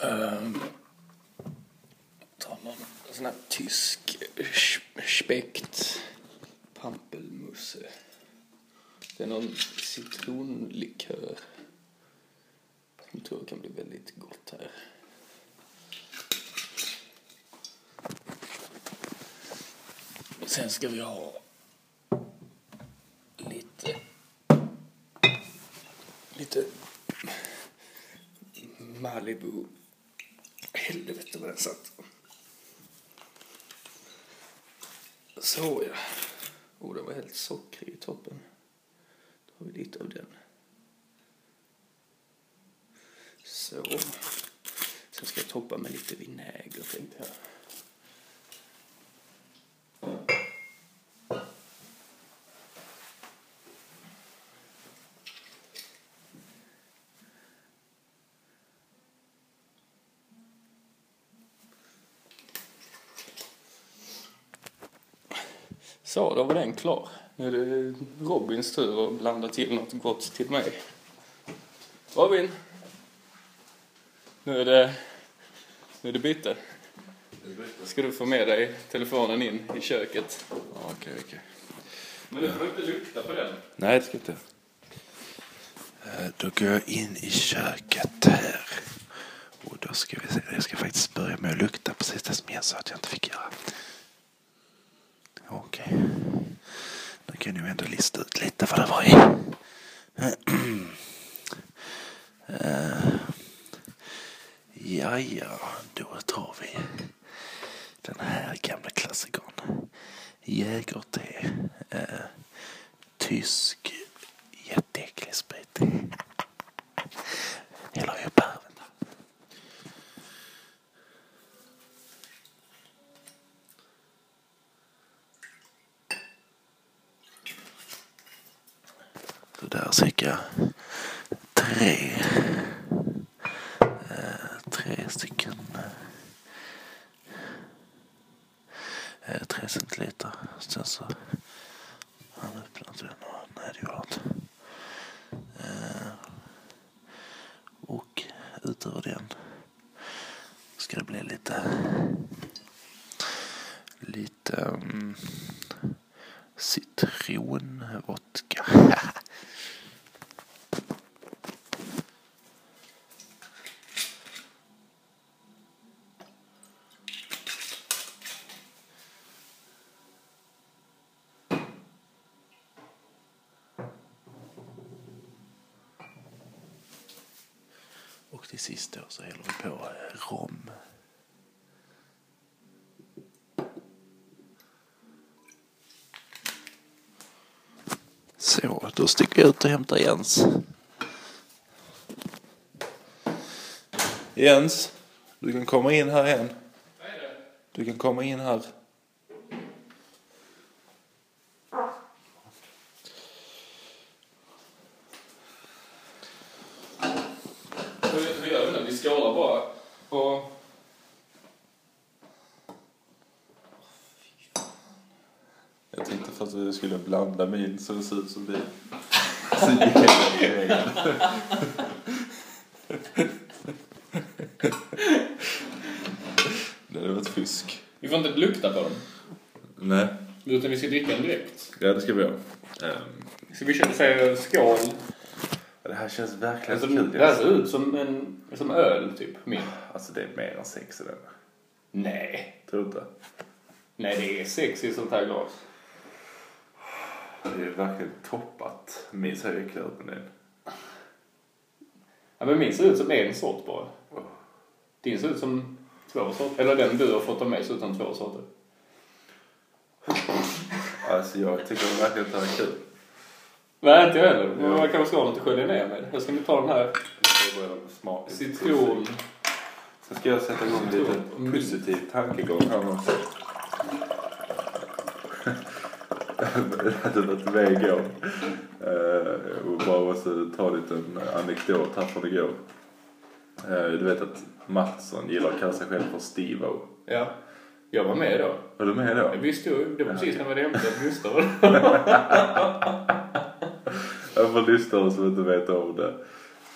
Um, Alltså, sån här tysk eh, spekt pampelmusse. Det är någon citronlikör. Som tror jag kan bli väldigt gott här. Sen ska vi ha lite lite Malibu. Helvete vad den satt. Så ja. Oh, den var helt sockrig i toppen. Då har vi lite av den. Så. Sen ska jag toppa med lite vinäger tänkte jag. Så, då var den klar. Nu är det Robins tur att blanda till något gott till mig. Robin! Nu är det, nu är det byte. Ska du få med dig telefonen in i köket? Okej, okej. Men du får inte lukta på den. Nej, det ska inte. Eh, Då går jag in i köket här. Och då ska vi se. Jag ska faktiskt börja med att lukta precis det som jag sa att jag inte fick göra. Okej. Nu kan jag ändå lista ut lite vad det var i. Uh, Ja, ja, då tar vi den här gamla klassikern. Jägerte. Uh, tysk jätteäcklig sprit. Häller upp Så där cirka tre. Eh, tre stycken. Eh, tre centiliter. Sen så han öppnat den och nej det gjorde han inte. Eh, och utöver den ska det bli lite lite um, citronvodka. Och till sist då så häller vi på eh, rom. Så, då sticker jag ut och hämtar Jens. Jens, du kan komma in här igen. Du kan komma in här. Hur, hur gör vi nu? Vi skålar bara. Och... Jag tänkte för att vi skulle blanda min så det ser ut som det. Så gick jag i vägen. Det hade varit fusk. Vi får inte lukta på den. Nej. Utan vi ska dricka den direkt. Ja, det ska vi göra. Um, Ska vi köra- säga skål? det här känns verkligen Alltså, kul. det här ser ut som en som öl, typ. Min. Alltså det är mer än sex i den. Nej. Tror du inte? Nej, det är sex i sånt här glas. Det är verkligen toppat. Min ut med den. Ja, men min ser ut som en sort bara. Din ser ut som två sorter. Eller den du har fått av mig ser ut som två sorter. Alltså jag tycker verkligen att det här är kul. Nej, inte jag heller. Men man kanske ska ha något att skölja ner med. Jag ska vi ta den här citron... Sen ska jag sätta igång lite positiv tankegång här nu. Jag hade varit med igår. Eh, och bara måste ta en liten anekdot här från igår. Eh, du vet att Mattsson gillar att kalla sig själv för Steve-O. Ja. Jag var med då. Var du med då? Jag visste ju. Det var precis när jag hade hämtat [laughs] Gustav. Får lyssnare som inte vet om det.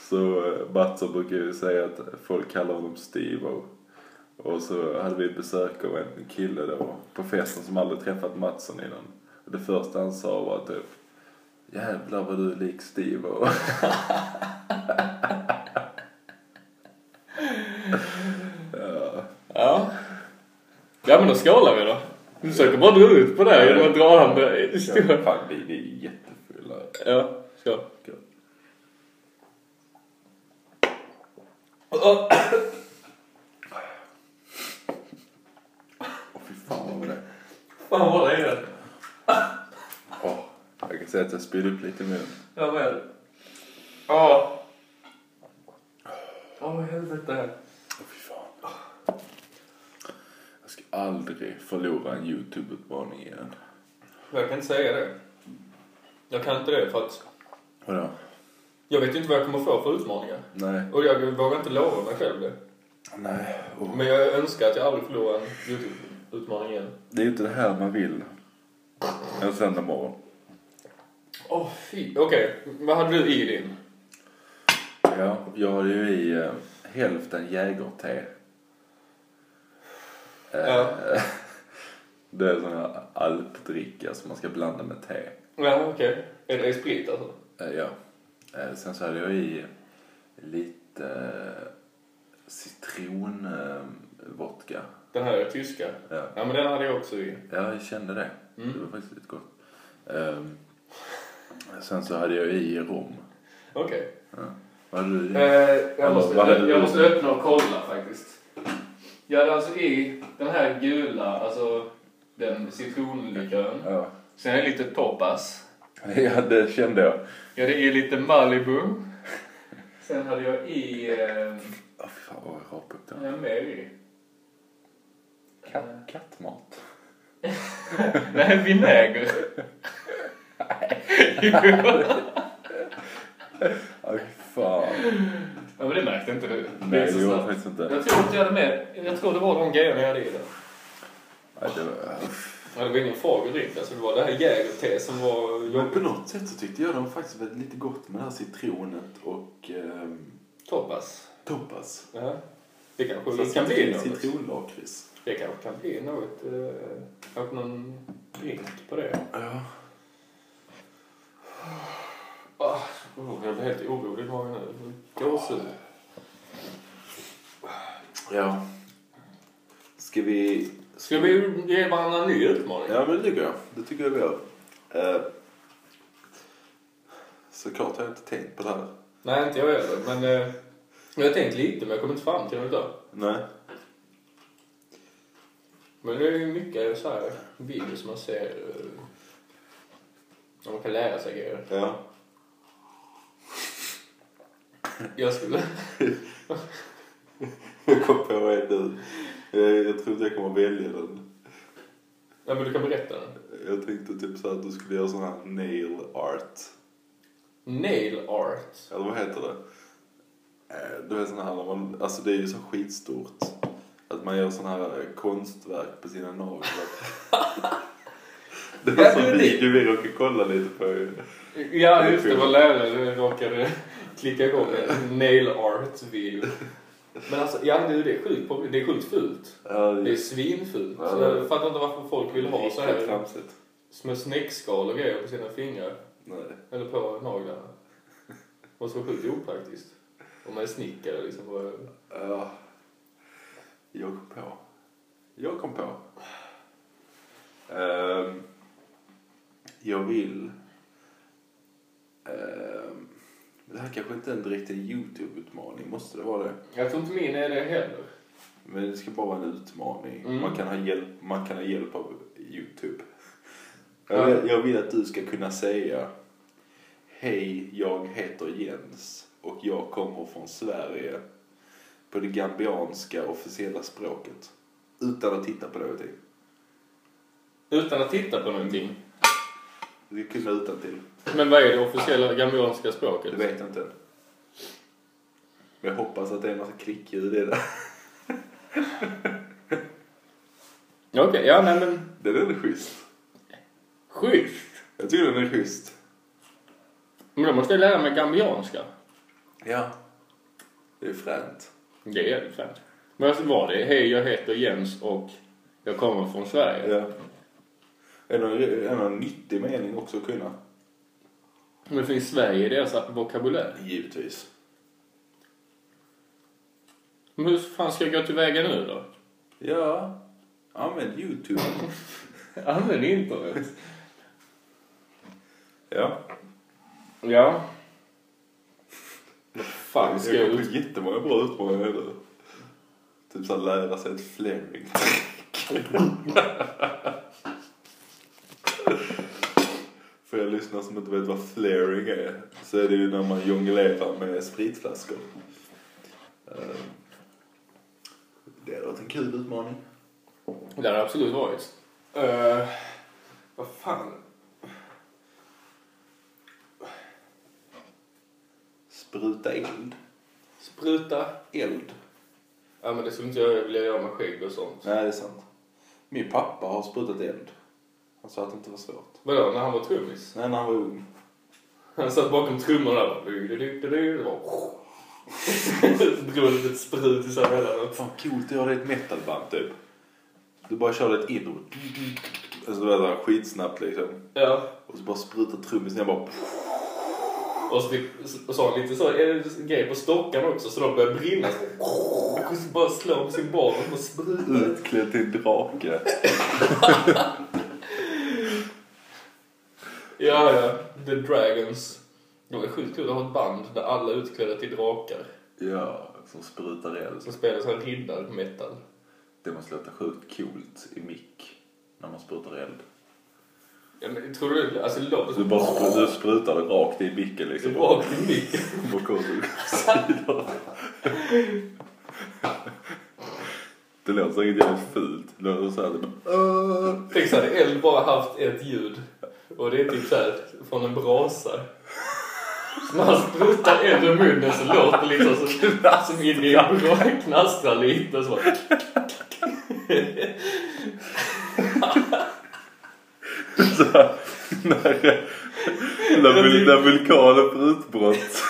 Så eh, Mattsson brukar ju säga att folk kallar honom Steve-O. Och så hade vi besök av en kille då på festen som aldrig träffat Mattsson innan. Och det första han sa var typ Jävlar vad du är lik Steve-O. ja. [laughs] Ja. Ja, men då skålar vi då. Du försöker bara dra ut på det genom att dra han stora... fan vi vi är jättefulla. Ja, skål. Åh, Åh fy fan vad var det Fan vad det. Åh, Jag kan säga att jag spydde upp lite i munnen. Jag med. Åh. Åh, helvete. Åh fy fan. Jag ska aldrig förlora en YouTube-utmaning igen. Jag kan inte säga det. Jag kan inte det för att Vadå? jag vet inte vad jag kommer få för utmaningar. Nej. Och jag vågar inte lova mig själv det. Nej. Oh. Men jag önskar att jag aldrig förlorar en YouTube-utmaning igen. Det är inte det här man vill. En söndag morgon. Åh, fy. Okej, vad hade du i din? Ja, jag har ju i eh, hälften jägerte. Eh, Ja. [laughs] Det är sån här alpdricka som man ska blanda med te. Ja, okej. Är det sprit alltså? Eh, Ja. Eh, Sen så hade jag i lite eh, citronvodka. Den här är tyska. Ja. Ja, men den hade jag också i. Ja, jag kände det. Mm. Det var faktiskt lite gott. Ehm, sen så hade jag i rom. Okej. Ja. Vad hade du i? Eh, jag, Eller måste, hade du? jag måste öppna och kolla faktiskt. Jag hade alltså i den här gula, alltså den citronlikören. Ja. Sen är det lite topaz. [laughs] ja, det kände jag. Jag hade i lite Malibu. Sen hade jag i... Eh, Åh fy fan vad jag rapade upp har jag mer i? Katt, kattmat. [laughs] Nej, vinäger. [laughs] Fy fan. ja, men det märkte inte du. Nej, är så det gjorde jag snabbt. faktiskt inte. Jag tror inte jag hade med. Jag tror det var de grejerna jag hade i där. Nej, det var... Ja, det var ingen fagerdrift. Alltså, det var det här jägerte som var Men jobbigt. på något sätt så tyckte jag var faktiskt väldigt lite gott med det här citronet och ehm, Topaz. topaz. Ja. Det kanske Så det kan bli något. Citronlakrits. Det kanske kan bli något, eh, kanske någon drink på det. Ja. Oh, jag blir helt orolig i magen nu. Gåshud. Ja. Ska vi... Ska vi ge varandra en ny utmaning? Ja, men det tycker jag. Det tycker jag vi gör. Uh, såklart har jag inte tänkt på det här. Nej, inte jag heller. Men eh, jag har tänkt lite, men jag kommer inte fram till något idag. Nej. Men det är ju mycket så här videos man ser eh, man kan lära sig grejer. Ja. [laughs] Jag skulle... [laughs] Jag kom på en nu. Jag, jag tror inte jag kommer välja den. Ja, men du kan berätta den. Jag tänkte typ så att du skulle göra sån här nail art. Nail art. Eller vad heter det? Eh, Du vet sån här när man, alltså det är ju så skitstort. Att man gör sån här konstverk på sina naglar. [laughs] det var Ja, sån det är det. video vi råkade kolla lite på. Ja, just det. Vår lärare råkade klicka igång en nail art-video. Men alltså, ja det är sjukt populärt. Det är sjukt fult. Ja, Det är svinfult. Ja, det är- jag fattar inte varför folk vill ha så här tramsigt. små snäckskal och grejer på sina fingrar. Nej. Eller på naglarna. Det måste vara sjukt opraktiskt. Om man är snickare liksom. Vad- Ja. Jag kom på. Jag kom på. Ehm, jag vill... Ehm, det här kanske inte är en direkt en YouTube-utmaning, måste det vara det? Jag tror inte min är det heller. Men det ska bara vara en utmaning. Mm. Man, kan ha hjälp, man kan ha hjälp av YouTube. Ja. Jag, vill, jag vill att du ska kunna säga Hej, jag heter Jens och jag kommer från Sverige på det gambianska officiella språket. Utan att titta på någonting. Utan att titta på någonting. Ska kunna utan till. Men vad är det officiella gambianska språket? Det vet jag inte än. Men jag hoppas att det är en massa klickljud i det. [laughs] Okej, ja nej men. Den är schysst. Schysst. Jag tycker den är schysst. Men då måste jag lära mig gambianska. Ja. Det är fränt. Det är jävligt fränt. Men alltså var det hej jag heter Jens och jag kommer från Sverige? Ja. En, en, en nyttig mening också att kunna. Men finns Sverige i deras vokabulär? Givetvis. Men hur fan ska jag gå tillväga nu då? Ja. Använd YouTube. [laughs] Använd internet. ja. Ja. Fan ska jag Jag ut... på jättemånga bra utmaningar nu. Typ såhär lära sig ett flaring. [laughs] För jag lyssnar som inte vet vad flaring är. Så är det ju när man jonglerar med spritflaskor. Eh, Det hade varit en kul utmaning. Det har det absolut varit. Uh, vad fan? Spruta eld. Spruta? Eld. Ja men det skulle inte jag vilja göra med skägg och sånt. Nej, det är sant. Min pappa har sprutat eld. Han sa att det inte var svårt. Vadå, när han var trummis? Nej, när han var ung. Han satt bakom trummorna och bara... och [laughs] bara- Drog ett litet sprut i mellan. Fan coolt att göra det i ett metalband typ. Du bara kör ett intro. Alltså det var skitsnabbt liksom. Ja. Och så bara sprutar trummisen jag bara... Och så, och så har han lite så en grej på stockarna också så de börjar brinna. Och så bara slår med sin boll och sprutar. Utklädd till drake. [laughs] Ja, ja. The Dragons. Det var sjukt kul att ha ett band där alla är utklädda till drakar. Ja, som sprutar eld. Som spelar sån riddar-metal. Det måste låta sjukt coolt i mick. När man sprutar eld. Ja, men tror du alltså Så du bara spr- du sprutar det rakt i micken liksom. Rakt i micken. [laughs] På sidor. Det låter säkert jävligt fult. Det låter såhär typ... Tänk så hade eld bara haft ett ljud. Och det är typ såhär från en brasa. Så när han sprutar eld ur munnen så låter det liksom som, som in i en bra knastrar lite och så. bara- Såhär, när, när, vul- när vulkanen får utbrott.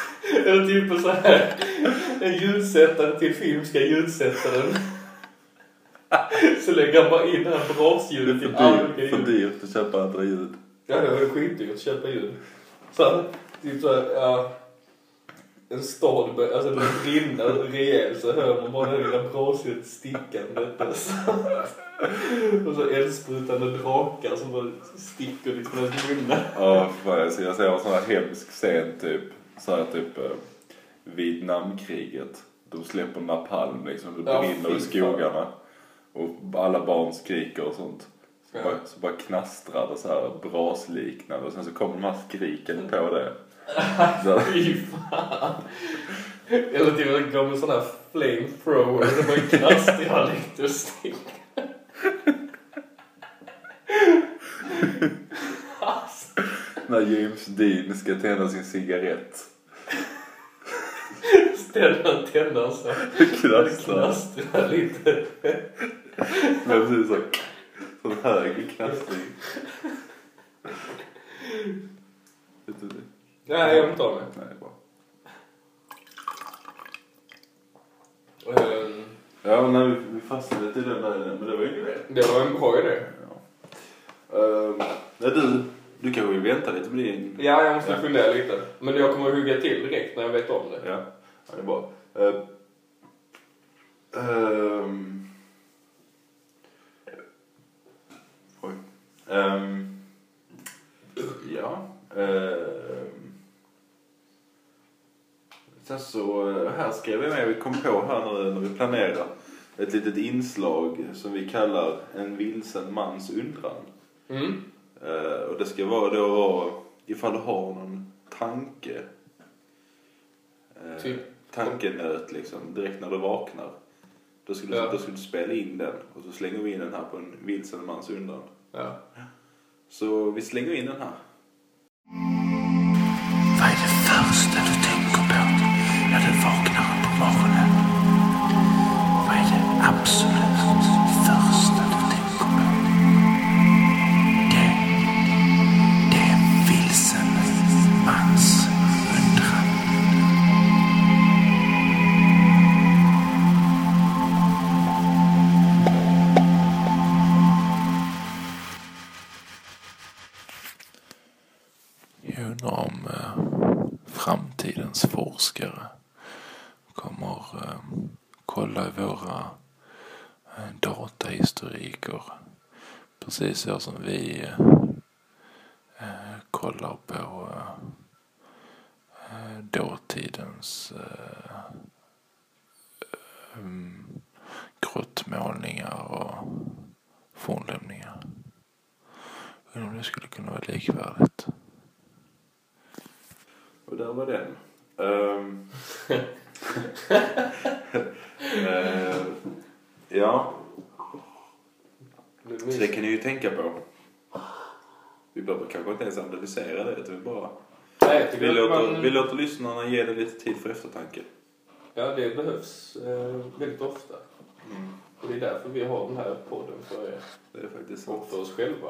Eller typ så här en ljudsättare till film ska ljudsätta den. Så lägger han bara in det här brasljudet i alla olika För ljud. dyrt att köpa andra ljud. Ja, det var ju skitdyrt att köpa ljud. Så typ såhär, ja. En stad, bör- alltså det brinner rejält så hör man bara det lilla brasljudet stickandet. Och så eldsprutande drakar som bara sticker från ens munnar. Ja, fan, jag ser, en sån här hemsk scen typ. Så här typ eh, Vietnamkriget. De släpper napalm liksom. Det Ja, brinner i fy fan. skogarna. Och alla barn skriker och sånt. Så, bara, så bara knastrar det så här brasliknande och sen så kommer de här skriken på det. [laughs] Fy fan. Eller typ en gammal sån här flamethrower som bara knastrar lite och. Alltså, när James Dean ska tända sin cigarett. ställer tändaren så. Knastrar. Knastrar lite. Men precis så. Sån hög knastring. Vet du det? Nej, jag vill inte ha det. Nej, bra. Ehm, Ja, när vi, vi fastnade till den där, men det var ju idé. Det var en bra idé. Ja. Nej, du, du kanske vill vänta lite med din... Ja, jag måste Ja. fundera lite. Men jag kommer att hugga till direkt när jag vet om det. Ja, ja det är bra. Uh, ehm, oj. Ehm, ja. ehm, sen så, här skrev jag med, vi kom på här nu när vi planerar ett litet inslag som vi kallar En vilsen mans undran. Mm. Eh, och det ska vara då ifall du har någon tanke. Uh, Typ? Tankenöt liksom, direkt när du vaknar. Då skulle, Ja. då skulle du spela in den och så slänger vi in den här på en vilsen mans undran. Ja. Så vi slänger in den här. Vad är det första du tänker på Precis så som vi eh, kollar på eh, dåtidens eh, um, grottmålningar och fornlämningar. Undrar om det skulle kunna vara likvärdigt. Och där var den. Ehm. [laughs] [laughs] Eh, ja, så det kan ni ju tänka på. Vi behöver kanske inte ens analysera det utan vi bara... Nej, Vi låter, man- vi låter lyssnarna ge det lite tid för eftertanke. Ja, det behövs eh, väldigt ofta. Mm. Och det är därför vi har den här podden för er. Det är faktiskt Och för oss själva.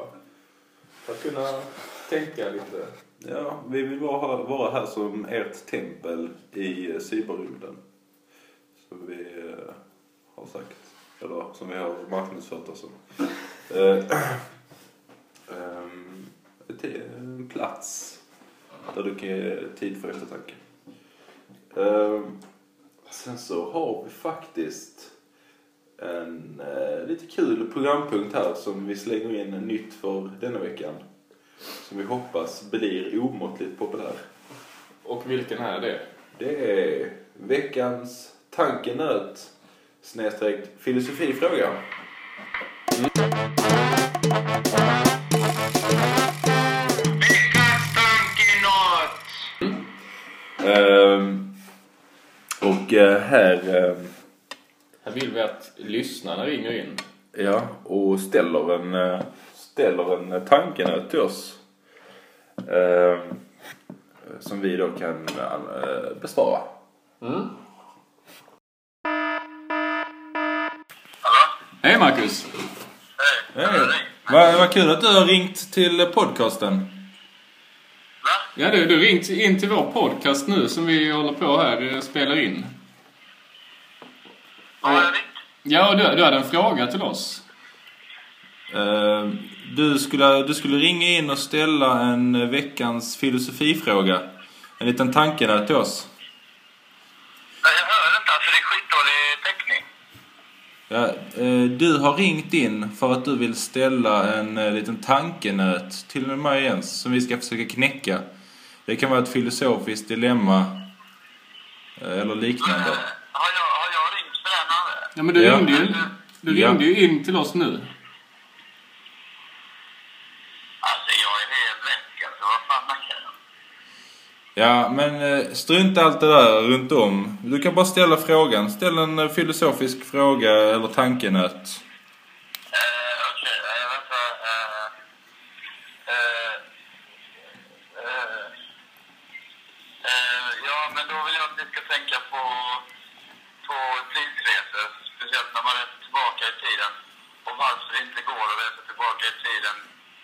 För att kunna tänka lite. Ja, vi vill vara, vara här som ert tempel i eh, cyberrymden. Som vi eh, har sagt. Eller som vi har marknadsfört oss som. Eh, [clears throat] ehm, en plats där du kan ge tid för eftertanke. Ehm, sen så har vi faktiskt en eh, lite kul programpunkt här som vi slänger in nytt för denna veckan. Som vi hoppas blir omåttligt populär. Och vilken är det? Det är veckans tankenöt snedstreck filosofifråga. Ehm, och eh, här, ehm, Här vill vi att lyssnarna ringer in. ja, och ställer en, eh, ställer en tankenöt till oss. Ehm, som vi då kan eh, besvara. Mm. Hej Marcus! Hej. Vad vad kul att du har ringt till podcasten. Ja du, du ringt in till vår podcast nu som vi håller på här eh, spelar in. Har jag ringt? Ja, du, du hade en fråga till oss. Eh, Du skulle, du skulle ringa in och ställa en veckans filosofifråga. En liten tankenöt till oss. Nej, jag hör inte. Alltså det är skitdålig täckning. Ja, eh, du har ringt in för att du vill ställa en eh, liten tankenöt till mig Jens som vi ska försöka knäcka. Det kan vara ett filosofiskt dilemma eh, eller liknande. Har jag, har jag ringt för den? Ja, men du Ja. ringde ju, du Ja. ringde ju in till oss nu. Alltså jag är helt väck alltså. Vad fan snackar du om? Ja, men eh, strunta allt det där runt om. Du kan bara ställa frågan. Ställ en eh, filosofisk fråga eller tankenöt. Eh, Okej, okay, vänta. Eh, eh, eh, eh, ja, men då vill jag att ni ska tänka på, på tidsresor. Speciellt när man reser tillbaka i tiden. Och varför det inte går att resa tillbaka i tiden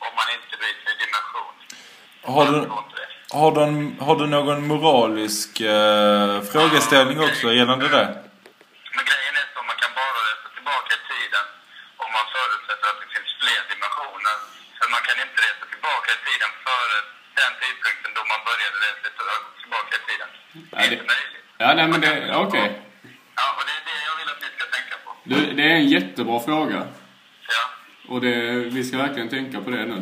om man inte byter dimension. Har du, Varför går inte det? har du, en, har du någon moralisk eh, frågeställning också gällande det? Men grejen är så, man kan bara resa tillbaka i tiden om man förutsätter att det finns fler dimensioner. För man kan inte resa tillbaka i tiden före den tidpunkten då man började resa tillbaka i tiden. Det är det- inte möjligt. Ja, nej men det, okej. Ja, och det är det jag vill att ni ska tänka på. Du, det är en jättebra fråga. Ja, Och det, vi ska verkligen tänka på det nu.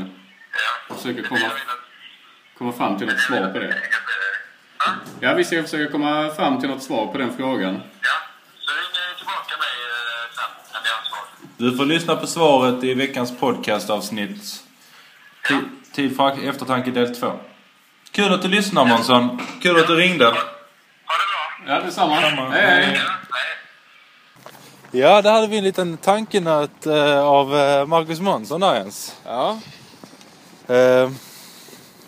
ja. Försöker Det är komma- Komma fram till vill svar på det. Ja, Ja, vi ska försöka komma fram till något svar på den frågan. ja. Så ring tillbaka mig eh, sen när ni har svar. Du får lyssna på svaret i veckans podcastavsnitt. Ti- Tid för eftertanke del 2. Kul att du lyssnar Månsson. Kul att du ringde. Ha det bra. Ja, detsamma. Samma. Hej, hej. Ja. Ja, där hade vi en liten tankenöt eh, av eh, Marcus Månsson där ens. Ja, Eh,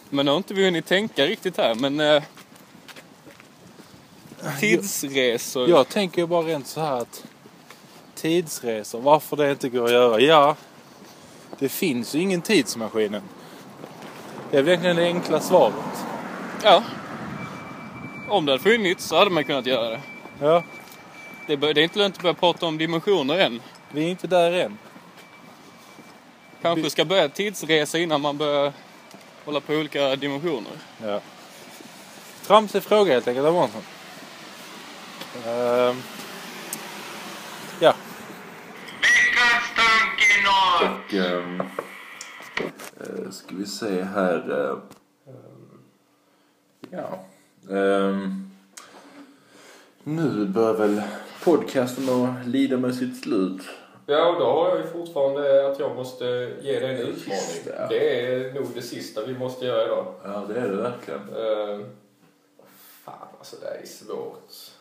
men nu har inte vi hunnit tänka riktigt här, men... Eh, tidsresor. jag tänker ju bara rent så här att tidsresor, varför det inte går att göra? Ja, det finns ju ingen tidsmaskin än. Det är väl egentligen det enkla svaret. Ja. Om det hade funnits så hade man kunnat göra det. Ja, Det, bör, det är inte lönt att börja prata om dimensioner än. vi är inte där än. Kanske ska börja tidsresa innan man börjar hålla på olika dimensioner. Ja. Tramsig fråga helt enkelt av Månsson. Eh, ja, Veckans tankenöt! Och... ehm, eh, ska vi se här. eh, ja. ehm, nu börjar väl podcasten att lida med sitt slut. Ja, och då har jag ju fortfarande att jag måste ge dig en utmaning. det. Det är nog det sista vi måste göra idag. Ja, det är det verkligen. Uh, fan, alltså det är svårt.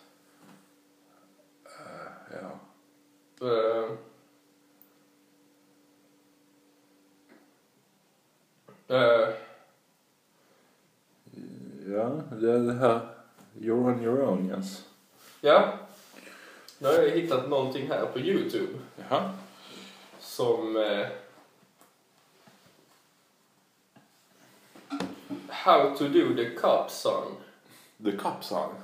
Ja. Uh, uh, Ja, det är det här. You're on your own, Jens. ja, nu har jag hittat någonting här på Youtube Jaha. som... eh, How to do the cup song. The Cup Song.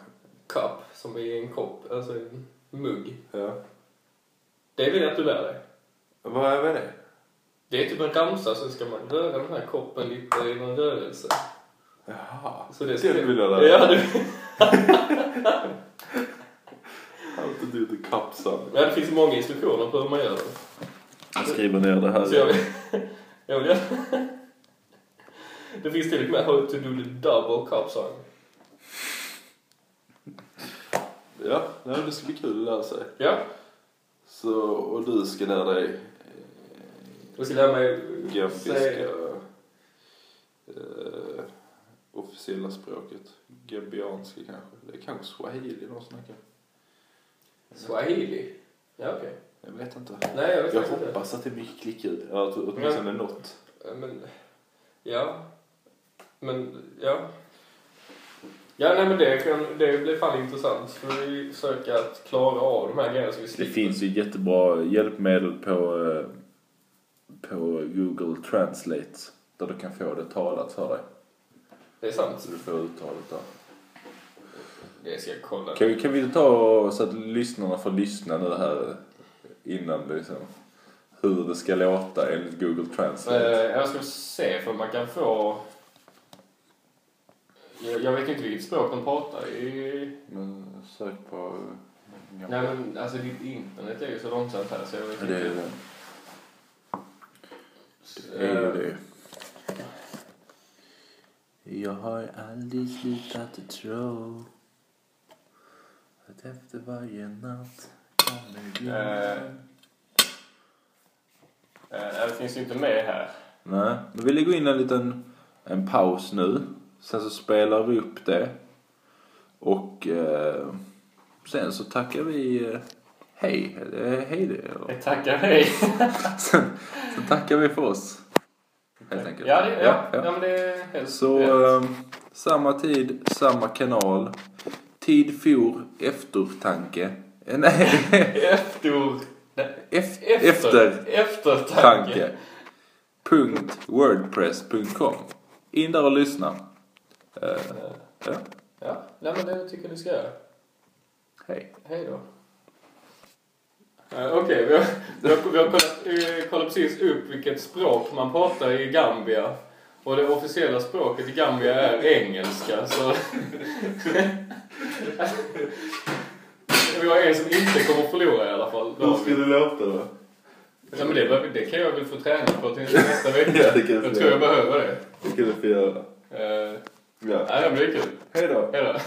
Cup, som är en kopp, alltså en mugg. Ja. Det vill jag att du lär dig. Vad är det? Det är typ en ramsa, så ska man röra den här koppen lite i någon rörelse. Jaha. Så det Det vill jag lära Ja, mig. du. How to do the Cup Song. ja, det finns många instruktioner på hur man gör det. Jag skriver ner det här. Så jag vill... [laughs] jag vill. Det finns till och med how to do the double cup song. Ja, nej, det ska bli kul att lära sig. Ja, Så, och du ska lära dig jag ska lära mig gambiska, eh, officiella språket. Gambianska kanske. Det är kanske swahili de snackar. Swahili. Ja, okej. Jag vet inte. Nej, jag vet Jag inte. hoppas att det är. Ja, att åtminstone något. Men, ja. Men, ja. Ja, nej men det, kan, det blir fan intressant. Ska vi försöka att klara av de här grejerna så vi Det slipper. finns ju jättebra hjälpmedel på, eh, på Google Translate. Där du kan få det talat för dig. Det är sant. Så du får uttalet där. Det ska jag kolla. Kan, vi- kan vi ta så att lyssnarna får lyssna nu här innan liksom. Hur det ska låta enligt Google Translate. Eh, jag ska se för man kan få... Jag, jag vet inte vilket språk de pratar i... Men sök på... Nej men alltså ditt internet är ju så långsamt här så jag vet Ja, det är det. Det är ju det. Jag har aldrig slutat att tro att efter varje natt kommer du Eh, eh, det finns ju inte med här. Nej, men vi lägger in en liten en paus nu. Sen så spelar vi upp det. Och eh, sen så tackar vi eh, hej. Eller hej det. Eller? Tackar hej. [laughs] Sen, sen tackar vi för oss. Helt enkelt. Ja, det, ja, ja. ja. men det är helt Så eh, samma tid, samma kanal. Tid for eftertanke. Eh, Nej, [laughs] Efter... nej, Ef- Efter. efter Eftertanke. tanke. Punkt wordpress.com. In där och lyssna. Eh, ja, Ja, nej men det tycker jag ni ska göra. hej. Hej då. Eh, Okej, vi, har, vi, har, vi har kollat, eh, kollat precis upp vilket språk man pratar i Gambia. Och det officiella språket i Gambia är engelska, så... vi har en som inte kommer förlora i alla fall. Hur ska det låta då? Ja, men det, det kan jag väl få träna på till nästa [laughs] vecka. Ja, det kan jag jag tror jag behöver det. Det kan du få göra. Uh, Ja. nej, men det är kul. Hej då. Hej då.